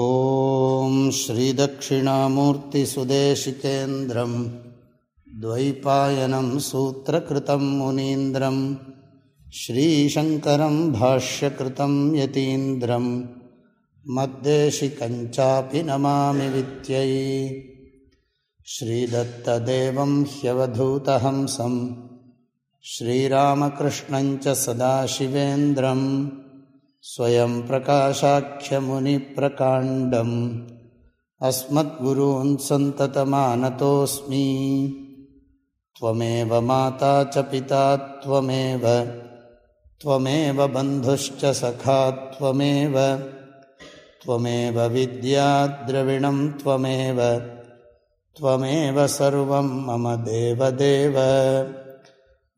ॐ श्रीदक्षिणामूर्तिसुदेशिकेन्द्रं द्वैपायनं सूत्रकृतं मुनीन्द्रं श्रीशङ्करं भाष्यकृतं यतीन्द्रं मद्देशिकञ्चापि नमामि विद्यै श्रीदत्तदेवं ह्यवधूतहंसं श्रीरामकृष्णञ्च सदाशिवेन्द्रम् स्वयं प्रकाशाख्यमुनिप्रकाण्डम् अस्मद्गुरून् सन्ततमानतोऽस्मि त्वमेव माता च पिता त्वमेव त्वमेव बन्धुश्च सखा त्वमेव त्वमेव विद्याद्रविणं त्वमेव त्वमेव सर्वं मम देवदेव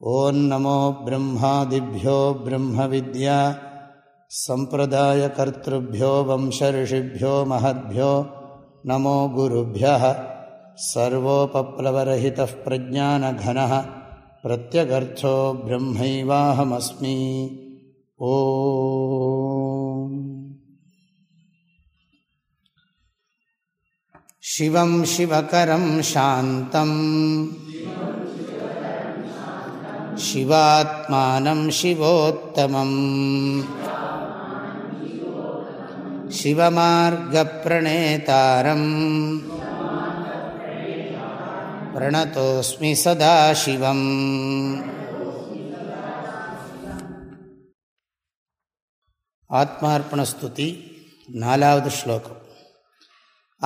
ॐ नमो ब्रह्मादिभ्यो ब्रह्मविद्या सम्प्रदायकर्तृभ्यो वंशऋषिभ्यो महद्भ्यो नमो गुरुभ्यः सर्वोपप्लवरहितः प्रज्ञानघनः प्रत्यगर्थो ब्रह्मैवाहमस्मि ओ शिवं शिवकरं शान्तम् शिवात्मानं शिवोत्तमम् शिवमार्गप्रणेतारम् प्रणतोऽस्मि सदाशिवम् आत्मार्पणस्तुति नालावद् श्लोकम्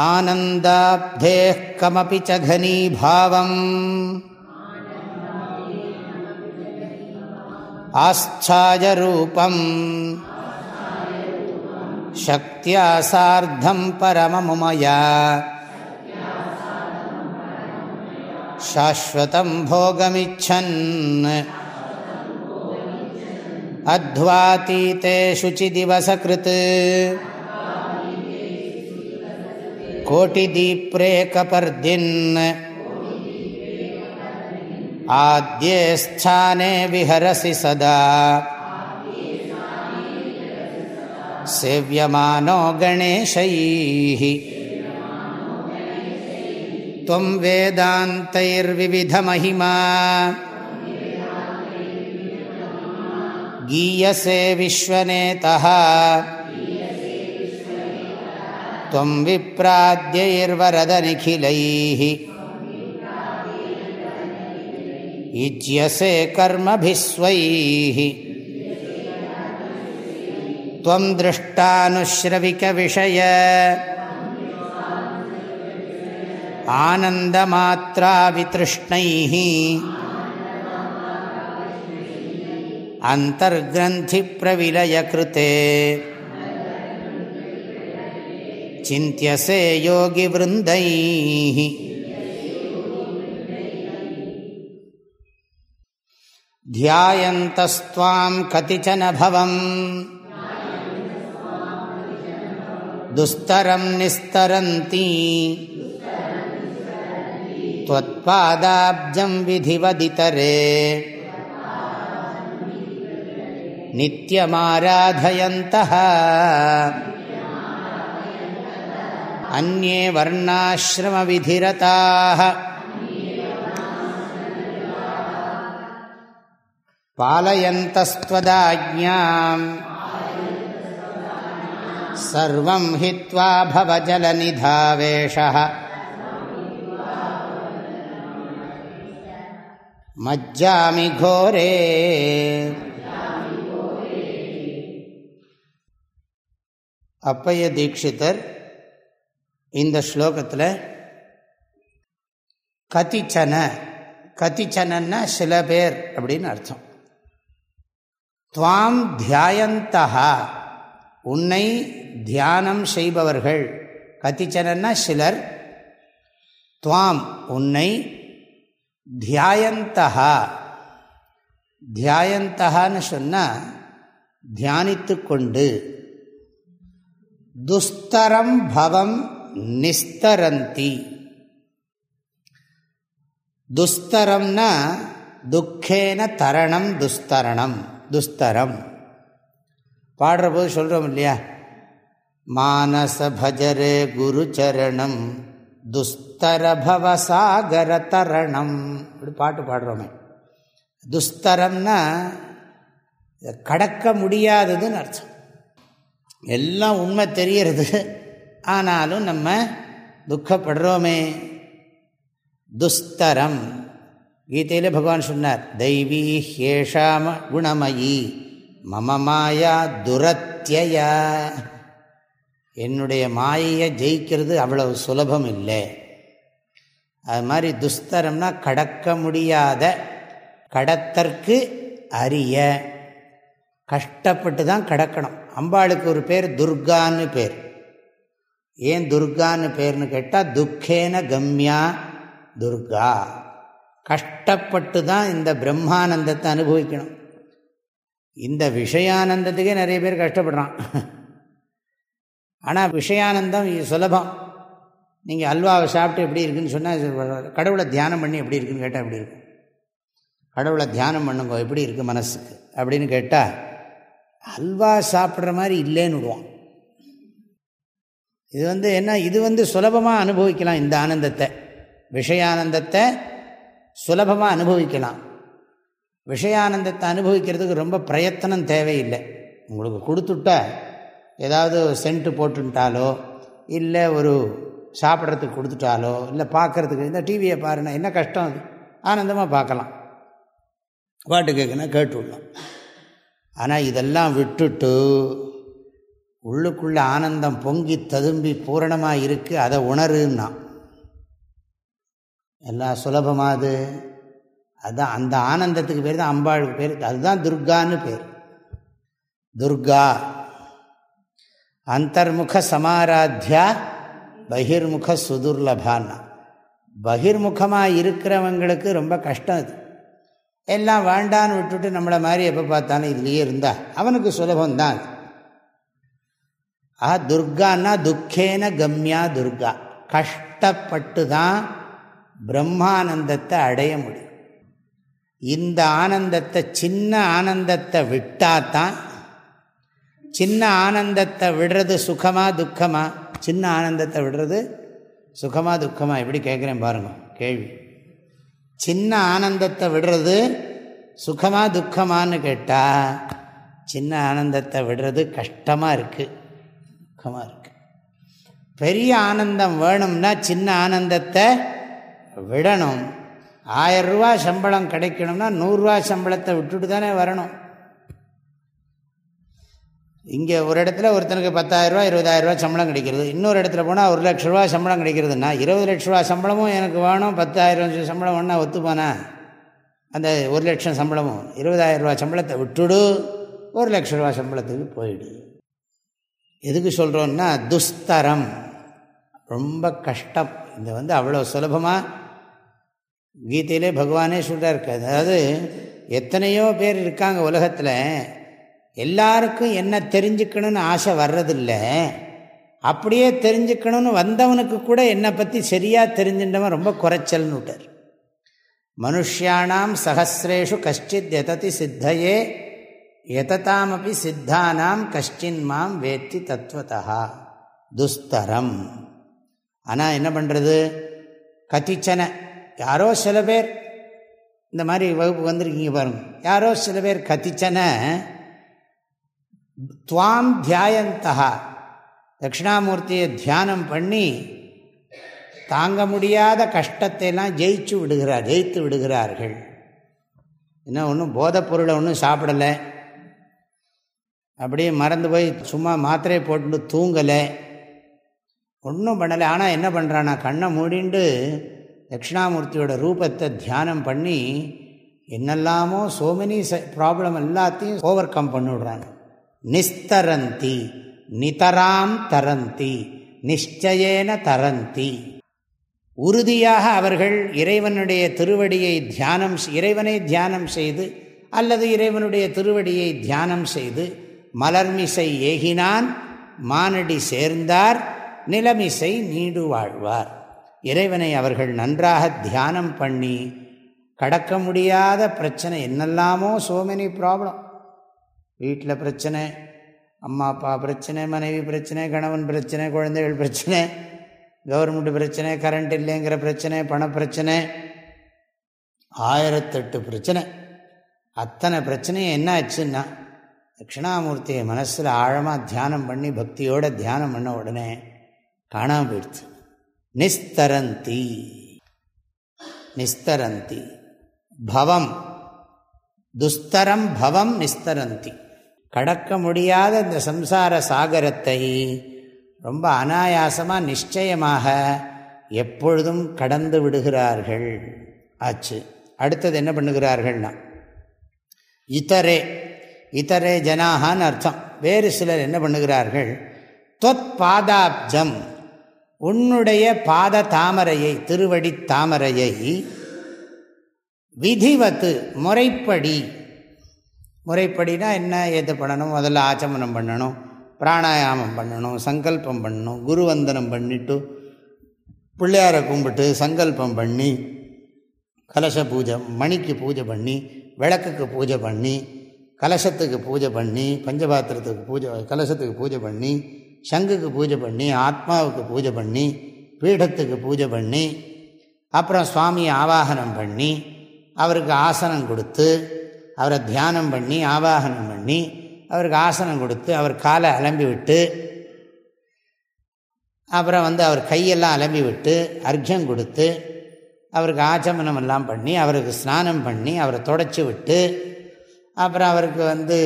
आनन्दाब्धेः कमपि च घनीभावम् आस्थायरूपम् शक्त्या सार्धं परममुमया। शाश्वतं भोगमिच्छन्। अध्वातीते शुचिदिवसकृत् कोटिदीप्रेकपर्दिन्। आद्ये स्थाने विहरसि सदा। सेव्यमानो गणेशैः। त्वं वेदान्तैर्विविधमहिमा। गीयसे विश्वनेतः। त्वं विप्राद्यैर्वरदनिखिलैः। युज्यसे कर्मभिस्वैः। त्वं दृष्टानुश्रविकविषय आनन्दमात्रावितृष्णैः अन्तर्ग्रन्थिप्रविलयकृते चिन्त्यसे योगिवृन्दैः ध्यायन्तस्त्वां कतिचन भवम् दुस्तरं निस्तरन्ति त्वत्पादाब्जं विधिवदितरे नित्यमाराधयन्तः अन्ये वर्णाश्रमविधिरताः पालयन्तस्त्वदाज्ञाम् சர்வம் ஹித்வா பவஜலநிதாவேஷ மஜ்ஜாமி கோரே அப்பைய தீட்சிதர் இந்த ஸ்லோகத்தில் கதிச்சன கதிச்சனன்னா சில பேர் அப்படின்னு அர்த்தம். துவாம் தியாயந்தா உன்னை தியானம் செய்பவர்கள். கத்திச்சனன்னா சிலர் துவாம் உன்னை தியாயந்தகா தியாயந்தகான்னு சொன்னால் தியானித்து கொண்டு. துஸ்தரம் பவம் நிஸ்தரந்தி. துஸ்தரம்னா துக்கேன தரணம் துஸ்தரணம். துஸ்தரம். பாடுற போது சொல்கிறோம் இல்லையா? மானசபஜரே குருச்சரணம் துஸ்தரபவசாகர தரணம் இப்படி பாட்டு பாடுறோமே. துஸ்தரம்னா கடக்க முடியாததுன்னு அர்த்தம். எல்லாம் உண்மை தெரியறது ஆனாலும் நம்ம துக்கப்படுறோமே. துஸ்தரம். கீதையில் பகவான் சொன்னார் தெய்வீ ஹேஷாம குணமயி மம மாயா துரத்தியா என்னுடைய மாயையை ஜெயிக்கிறது அவ்வளவு சுலபம் இல்லை. அது மாதிரி துஸ்தரம்னா கடக்க முடியாத கடத்தற்கு அரிய. கஷ்டப்பட்டு தான் கடக்கணும். அம்பாளுக்கு ஒரு பேர் துர்கான்னு பேர். ஏன் துர்கான்னு பேர்னு கேட்டால் துக்கேன கம்யா துர்கா. கஷ்டப்பட்டு தான் இந்த பிரம்மானந்தத்தை அனுபவிக்கணும். இந்த விஷயானந்தத்துக்கே நிறைய பேர் கஷ்டப்படுறான். ஆனால் விஷயானந்தம் சுலபம். நீங்கள் அல்வாவை சாப்பிட்டு எப்படி இருக்குன்னு சொன்னால் கடவுளை தியானம் பண்ணி எப்படி இருக்குன்னு கேட்டால் எப்படி இருக்கும்? கடவுளை தியானம் பண்ணுங்க எப்படி இருக்குது மனசுக்கு? அப்படின்னு கேட்டால் அல்வா சாப்பிட்ற மாதிரி இல்லைன்னு விடுவோம் இது வந்து என்ன இது வந்து சுலபமாக அனுபவிக்கலாம் இந்த ஆனந்தத்தை. விஷயானந்தத்தை சுலபமாக அனுபவிக்கலாம். விஷயானந்தத்தை அனுபவிக்கிறதுக்கு ரொம்ப பிரயத்தனம் தேவையில்லை. உங்களுக்கு கொடுத்துட்டா ஏதாவது சென்ட்டு போட்டுட்டாலோ இல்லை ஒரு சாப்பிட்றதுக்கு கொடுத்துட்டாலோ இல்லை பார்க்குறதுக்கு இந்த டிவியை பாருன்னா என்ன கஷ்டம் அது? ஆனந்தமாக பார்க்கலாம். பாட்டு கேட்குன்னா கேட்டுவிடலாம் ஆனால் இதெல்லாம் விட்டுட்டு உள்ளுக்குள்ளே ஆனந்தம் பொங்கி ததும்பி பூரணமாக இருக்குது அதை உணருன்னா. எல்லாம் சுலபமாக அது. அதுதான் அந்த ஆனந்தத்துக்கு பேர் தான் அம்பாளுக்கு பேர். அதுதான் துர்கான்னு பேர். துர்கா. அந்தர்முக சமாராத்தியா பகிர்முக சுதுர்லபான்னா. பகிர்முகமாக இருக்கிறவங்களுக்கு ரொம்ப கஷ்டம் அது. எல்லாம் வேண்டான்னு விட்டுட்டு நம்மளை மாதிரி எப்போ பார்த்தாலும் இதுலேயே இருந்தா அவனுக்கு சுலபந்தான் ஆ துர்கான்னா துக்கேன கம்யா துர்கா. கஷ்டப்பட்டு தான் பிரம்மானந்தத்தை அடைய முடியும். இந்த ஆனந்தத்தை சின்ன ஆனந்தத்தை விட்டாதான் சின்ன ஆனந்தத்தை விடுறது சுகமாக துக்கமாக சின்ன ஆனந்தத்தை விடுறது சுகமாக துக்கமாக எப்படி கேட்குறேன் பாருங்கள் கேள்வி. சின்ன ஆனந்தத்தை விடுறது சுகமாக துக்கமானு கேட்டால் சின்ன ஆனந்தத்தை விடுறது கஷ்டமாக இருக்குது துக்கமாக இருக்குது பெரிய ஆனந்தம் வேணும்னா சின்ன ஆனந்தத்தை விடணும். ஆயரூவா சம்பளம் கிடைக்கணும்னா நூறுரூவா சம்பளத்தை விட்டுட்டு தானே வரணும். இங்கே ஒரு இடத்துல ஒருத்தனுக்கு பத்தாயிரரூவா இருபதாயிரரூவா சம்பளம் கிடைக்கிறது. இன்னொரு இடத்துல போனால் ஒரு லட்ச ரூபா சம்பளம் கிடைக்கிறதுனா இருபது லட்ச ரூபா சம்பளமும் எனக்கு வேணும் பத்தாயிரம் சம்பளம் வேணா ஒத்துப்பானா அந்த ஒரு லட்சம் சம்பளமும் இருபதாயிரம் ரூபா சம்பளத்தை விட்டுடு ஒரு லட்ச ரூபா சம்பளத்துக்கு போயிடு. எதுக்கு சொல்கிறோன்னா துஸ்தரம். ரொம்ப கஷ்டம். இந்த வந்து அவ்வளோ சுலபமாக கீதையிலே பகவானே சொல்கிறார் அதாவது எத்தனையோ பேர் இருக்காங்க உலகத்தில் எல்லாருக்கும் என்ன தெரிஞ்சுக்கணும்னு ஆசை வர்றதில்ல. அப்படியே தெரிஞ்சுக்கணும்னு வந்தவனுக்கு கூட என்னை பற்றி சரியாக தெரிஞ்சுட்டவன் ரொம்ப குறைச்சல்னு விட்டார். மனுஷியானாம் சகசிரேஷு கஷ்டித் எததி சித்தையே எததாமப்பி சித்தானாம் கஷ்டின் மாம் வேத்தி தத்துவதா துஸ்தரம். ஆனால் என்ன பண்ணுறது கத்திச்சனை யாரோ சில பேர் இந்த மாதிரி வகுப்பு வந்திருக்கீங்க பாருங்க. யாரோ சில பேர் கத்திச்சன துவாம் தியாயந்தா தட்சிணாமூர்த்தியை தியானம் பண்ணி தாங்க முடியாத கஷ்டத்தையெல்லாம் ஜெயிச்சு விடுகிறார் ஜெயித்து விடுகிறார்கள். என்ன ஒன்றும் போதைப்பொருளை ஒன்றும் சாப்பிடலை. அப்படியே மறந்து போய் சும்மா மாத்திரையை போட்டு தூங்கலை. ஒன்றும் பண்ணலை. ஆனால் என்ன பண்ணுறான்னா கண்ணை மூடிண்டு தட்சிணாமூர்த்தியோட ரூபத்தை தியானம் பண்ணி என்னெல்லாமோ ச ப்ராப்ளம் எல்லாத்தையும் ஓவர் கம் பண்ணிவிடுறாங்க நிஸ்தரந்தி நிதராம் தரந்தி நிச்சயேன தரந்தி. உறுதியாக அவர்கள் இறைவனுடைய திருவடியை தியானம் இறைவனை தியானம் செய்து அல்லது இறைவனுடைய திருவடியை தியானம் செய்து மலர்மிசை ஏகினான் மானடி சேர்ந்தார் நிலமிசை நீடு வாழ்வார். இறைவனை அவர்கள் நன்றாக தியானம் பண்ணி கடக்க முடியாத பிரச்சனை என்னெல்லாமோ சோ மெனி ப்ராப்ளம் வீட்டில் பிரச்சனை அம்மா அப்பா பிரச்சனை மனைவி பிரச்சனை கணவன் பிரச்சனை குழந்தைகள் பிரச்சனை கவர்மெண்ட் பிரச்சனை கரண்ட் இல்லைங்கிற பிரச்சனை பணப்பிரச்சனை ஆயிரத்தெட்டு பிரச்சனை. அத்தனை பிரச்சனையும் என்ன ஆச்சுன்னா தட்சிணாமூர்த்தியை மனசில் ஆழமாக தியானம் பண்ணி பக்தியோட தியானம் பண்ண உடனே காணாமல் போயிடுச்சு. நிஸ்தரந்தி. நிஸ்தரந்தி. பவம். துஸ்தரம் பவம் நிஸ்தரந்தி. கடக்க முடியாத இந்த சம்சார சாகரத்தை ரொம்ப அனாயாசமாக நிச்சயமாக எப்பொழுதும் கடந்து விடுகிறார்கள். ஆச்சு. அடுத்தது என்ன பண்ணுகிறார்கள்னா இதரே இதரே ஜனாகான்னு அர்த்தம். வேறு சிலர் என்ன பண்ணுகிறார்கள்? தொத் பாதாப்ஜம். உன்னுடைய பாத தாமரையை திருவடி தாமரையை விதிவத்து முறைப்படி. முறைப்படினா என்ன எது பண்ணணும்? முதல்ல ஆச்சமனம் பண்ணணும் பிராணாயாமம் பண்ணணும் சங்கல்பம் பண்ணணும் குருவந்தனம் பண்ணிவிட்டு பிள்ளையாரை கும்பிட்டு சங்கல்பம் பண்ணி கலச பூஜை மணிக்கு பூஜை பண்ணி விளக்குக்கு பூஜை பண்ணி கலசத்துக்கு பூஜை பண்ணி பஞ்சபாத்திரத்துக்கு பூஜை கலசத்துக்கு பூஜை பண்ணி சங்குக்கு பூஜை பண்ணி ஆத்மாவுக்கு பூஜை பண்ணி பீடத்துக்கு பூஜை பண்ணி அப்புறம் சுவாமியை ஆவாகனம் பண்ணி அவருக்கு ஆசனம் கொடுத்து அவரை தியானம் பண்ணி ஆவாகனம் பண்ணி அவருக்கு ஆசனம் கொடுத்து அவர் காலை அலம்பி விட்டு அப்புறம் வந்து அவர் கையெல்லாம் அலம்பி விட்டு அர்க்கியம் கொடுத்து அவருக்கு ஆச்சமனம் எல்லாம் பண்ணி அவருக்கு ஸ்நானம் பண்ணி அவரை தொடச்சி விட்டு அப்புறம் அவருக்கு வந்து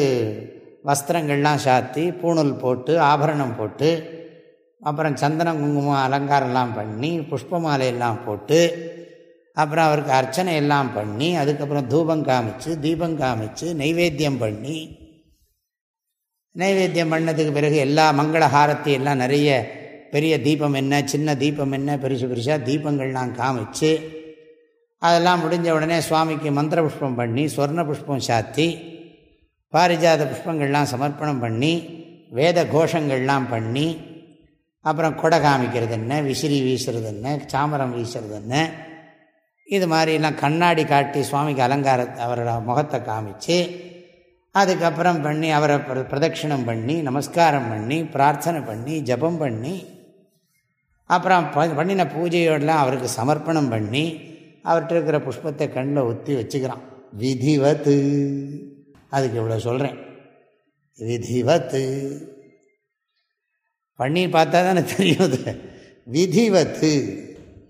வஸ்திரங்கள்லாம் சாத்தி பூணூல் போட்டு ஆபரணம் போட்டு அப்புறம் சந்தனம் குங்குமம் அலங்காரம்லாம் பண்ணி புஷ்ப மாலையெல்லாம் போட்டு அப்புறம் அவருக்கு அர்ச்சனை எல்லாம் பண்ணி அதுக்கப்புறம் தூபம் காமிச்சு தீபம் காமிச்சு நைவேத்தியம் பண்ணி நைவேத்தியம் பண்ணதுக்கு பிறகு எல்லா மங்களஹாரத்தி எல்லாம் நிறைய பெரிய தீபம் என்ன சின்ன தீபம் என்ன பெருசு பெருசாக தீபங்கள்லாம் காமிச்சு அதெல்லாம் முடிஞ்ச உடனே சுவாமிக்கு மந்திர புஷ்பம் பண்ணி ஸ்வர்ண புஷ்பம் சாத்தி பாரிஜாத புஷ்பங்கள்லாம் சமர்ப்பணம் பண்ணி வேத கோஷங்கள்லாம் பண்ணி அப்புறம் கொடை காமிக்கிறது என்ன விசிறி வீசுறது என்ன சாமரம் வீசுறது என்ன இது மாதிரிலாம் கண்ணாடி காட்டி சுவாமிக்கு அலங்கார அவரோட முகத்தை காமிச்சு அதுக்கப்புறம் பண்ணி அவரை பிரதட்சிணம் பண்ணி நமஸ்காரம் பண்ணி பிரார்த்தனை பண்ணி ஜபம் பண்ணி அப்புறம் பண்ணின பூஜையோடலாம் அவருக்கு சமர்ப்பணம் பண்ணி அவர்கிட்ட இருக்கிற புஷ்பத்தை கண்ணில் ஒத்தி வச்சுக்கிறான். விதிவத்து. அதுக்கு இவ்வளோ சொல்கிறேன் விதிவத்து. பண்ணி பார்த்தா தானே தெரியும் அது விதிவத்து.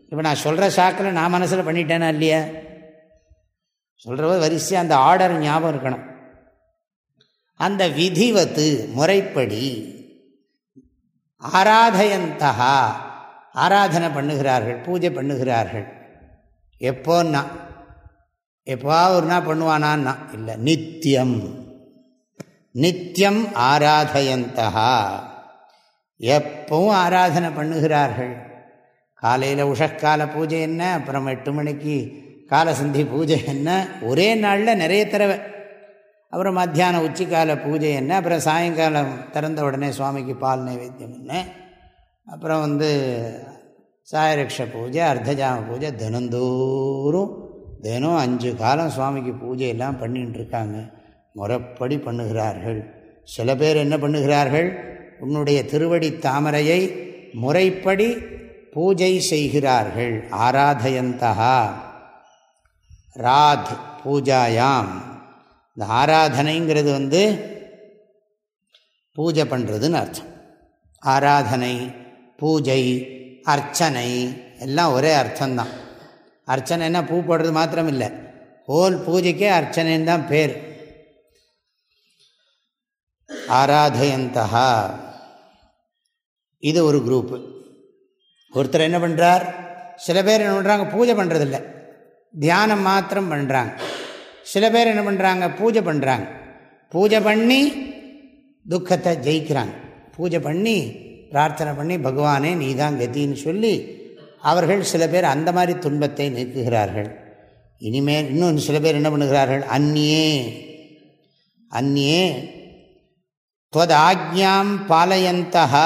இப்போ நான் சொல்கிற ஷாக்கில் நான் மனசில் பண்ணிட்டேனா இல்லையா? சொல்கிறவ வரிசையாக அந்த ஆர்டர் ஞாபகம் இருக்கணும். அந்த விதிவத்து முறைப்படி ஆராதயந்தகா ஆராதனை பண்ணுகிறார்கள் பூஜை பண்ணுகிறார்கள். எப்போன்னா எப்போ ஒரு நாள் பண்ணுவானான்னா இல்லை நித்தியம். நித்தியம் ஆராதயந்தா எப்பவும் ஆராதனை பண்ணுகிறார்கள். காலையில் உஷக்கால பூஜை என்ன அப்புறம் எட்டு மணிக்கு காலசந்தி பூஜை என்ன ஒரே நாளில் நிறைய தடவை. அப்புறம் மத்தியானம் உச்சிக்கால பூஜை என்ன அப்புறம் சாயங்காலம் திறந்த உடனே சுவாமிக்கு பால் நைவேத்தியம் என்ன அப்புறம் வந்து சாயரக்ஷ பூஜை அர்த்தஜாம பூஜை தினந்தோறும் தினம் அஞ்சு காலம் சுவாமிக்கு பூஜையெல்லாம் பண்ணிகிட்டு இருக்காங்க முறைப்படி பண்ணுகிறார்கள். சில பேர் என்ன பண்ணுகிறார்கள்? உன்னுடைய திருவடி தாமரையை முறைப்படி பூஜை செய்கிறார்கள். ஆராதயந்தகா. ராத் பூஜாயாம். இந்த ஆராதனைங்கிறது வந்து பூஜை பண்ணுறதுன்னு அர்த்தம். ஆராதனை பூஜை அர்ச்சனை எல்லாம் ஒரே அர்த்தம்தான். அர்ச்சனைன்னா பூ போடுறது மாத்திரம் இல்லை ஹோல் பூஜைக்கே அர்ச்சனைன்னு தான் பேர். ஆராதயந்தா இது ஒரு குரூப்பு ஒருத்தர் என்ன பண்ணுறார் சில பேர் என்ன பண்ணுறாங்க பூஜை பண்ணுறதில்ல தியானம் மாத்திரம் பண்ணுறாங்க சில பேர் என்ன பண்ணுறாங்க பூஜை பண்ணுறாங்க பூஜை பண்ணி துக்கத்தை ஜெயிக்கிறாங்க. பூஜை பண்ணி பிரார்த்தனை பண்ணி பகவானே நீ தான் கத்தின்னு சொல்லி அவர்கள் சில பேர் அந்த மாதிரி துன்பத்தை நீக்குகிறார்கள். இனிமேல் இன்னும் சில பேர் என்ன பண்ணுகிறார்கள்? அந்நியே அந்நியே துவத் ஆக்ஞாம் பாலயந்தா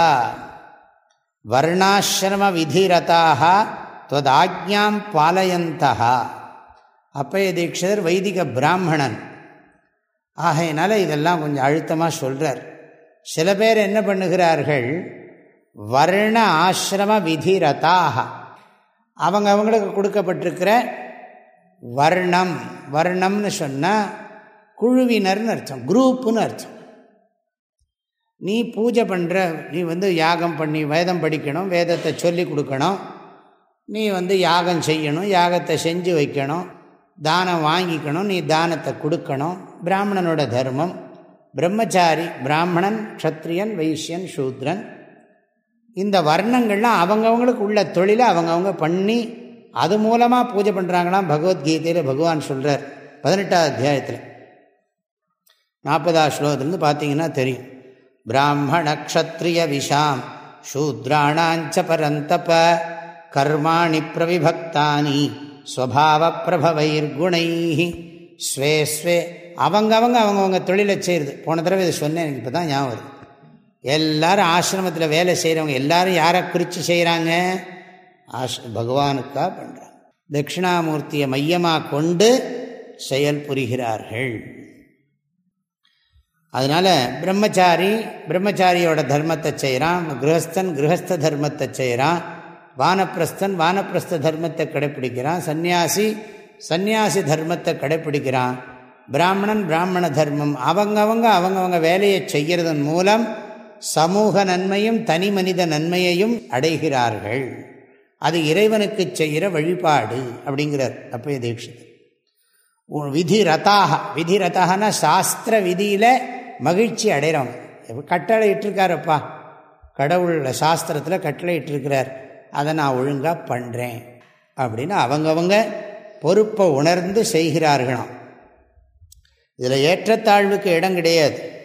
வர்ணாசிரம விதிரதாக துவத் ஆக்ஞாம் பாலயந்தா அப்பய தீட்சிதர் வைதிக பிராமணன். ஆகையினால இதெல்லாம் கொஞ்சம் அழுத்தமாக சொல்கிறார் சில பேர் என்ன பண்ணுகிறார்கள்? வர்ண ஆசிரம விதிரதாக அவங்க அவங்களுக்கு கொடுக்கப்பட்டிருக்கிற வர்ணம் வர்ணம்னு சொன்னால் குழுவினர்னு அர்த்தம் குரூப்புன்னு அர்த்தம். நீ பூஜை பண்ணுற நீ வந்து யாகம் பண்ணி வேதம் படிக்கணும் வேதத்தை சொல்லி கொடுக்கணும் நீ வந்து யாகம் செய்யணும் யாகத்தை செஞ்சு வைக்கணும் தானம் வாங்கிக்கணும் நீ தானத்தை கொடுக்கணும். பிராமணனோட தர்மம். பிரம்மச்சாரி பிராமணன் க்ஷத்ரியன் வைசியன் சூத்ரன் இந்த வர்ணங்கள்லாம் அவங்கவுங்களுக்கு உள்ள தொழிலை அவங்கவுங்க பண்ணி அது மூலமாக பூஜை பண்ணுறாங்களாம் பகவத்கீதையில் பகவான் சொல்கிறார் பதினெட்டாவது அத்தியாயத்தில். நாற்பதாவது ஸ்லோகத்துலேருந்து பார்த்தீங்கன்னா தெரியும். பிராமண க்ஷத்ரிய விஷாம் சூத்ராணாஞ்ச பரந்தப கர்மாணி பிரவிபக்தானி ஸ்வபாவ பிரபவைர்குணை ஸ்வே ஸ்வே. அவங்க அவங்க அவங்கவுங்க தொழிலை செய்கிறது போன தடவை இதை சொன்னேன் எனக்கு இப்போ தான் ஞாபகம் வருது. எல்லாரும் ஆசிரமத்தில் வேலை செய்கிறவங்க எல்லாரும் யாரை குறித்து செய்கிறாங்க ஆஷ் பகவானுக்காக பண்ணுறாங்க தட்சிணாமூர்த்தியை மையமாக கொண்டு செயல் புரிகிறார்கள். அதனால் பிரம்மச்சாரி பிரம்மச்சாரியோட தர்மத்தை செய்கிறான் கிரகஸ்தன் கிரகஸ்த தர்மத்தை செய்கிறான் வானப்பிரஸ்தன் வானப்பிரஸ்த தர்மத்தை கடைப்பிடிக்கிறான் சந்நியாசி சந்நியாசி தர்மத்தை கடைப்பிடிக்கிறான். பிராமணன் பிராமண தர்மம். அவங்கவங்க அவங்கவங்க வேலையை செய்கிறதன் மூலம் சமூக நன்மையும் தனி மனித நன்மையையும் அடைகிறார்கள். அது இறைவனுக்கு செய்கிற வழிபாடு அப்படிங்கிறார் அப்பய தீட்சிதர். விதி ரதாக விதி ரதாகனா சாஸ்திர விதியில் மகிழ்ச்சி அடைகிறவங்க கட்டளை இட்டிருக்காரப்பா. கடவுள் சாஸ்திரத்தில் கட்டளை இட்டிருக்கிறார். அதை நான் ஒழுங்காக பண்ணுறேன் அப்படின்னு அவங்கவங்க பொறுப்பை உணர்ந்து செய்கிறார்களாம். இதில் ஏற்றத்தாழ்வுக்கு இடம் கிடையாது.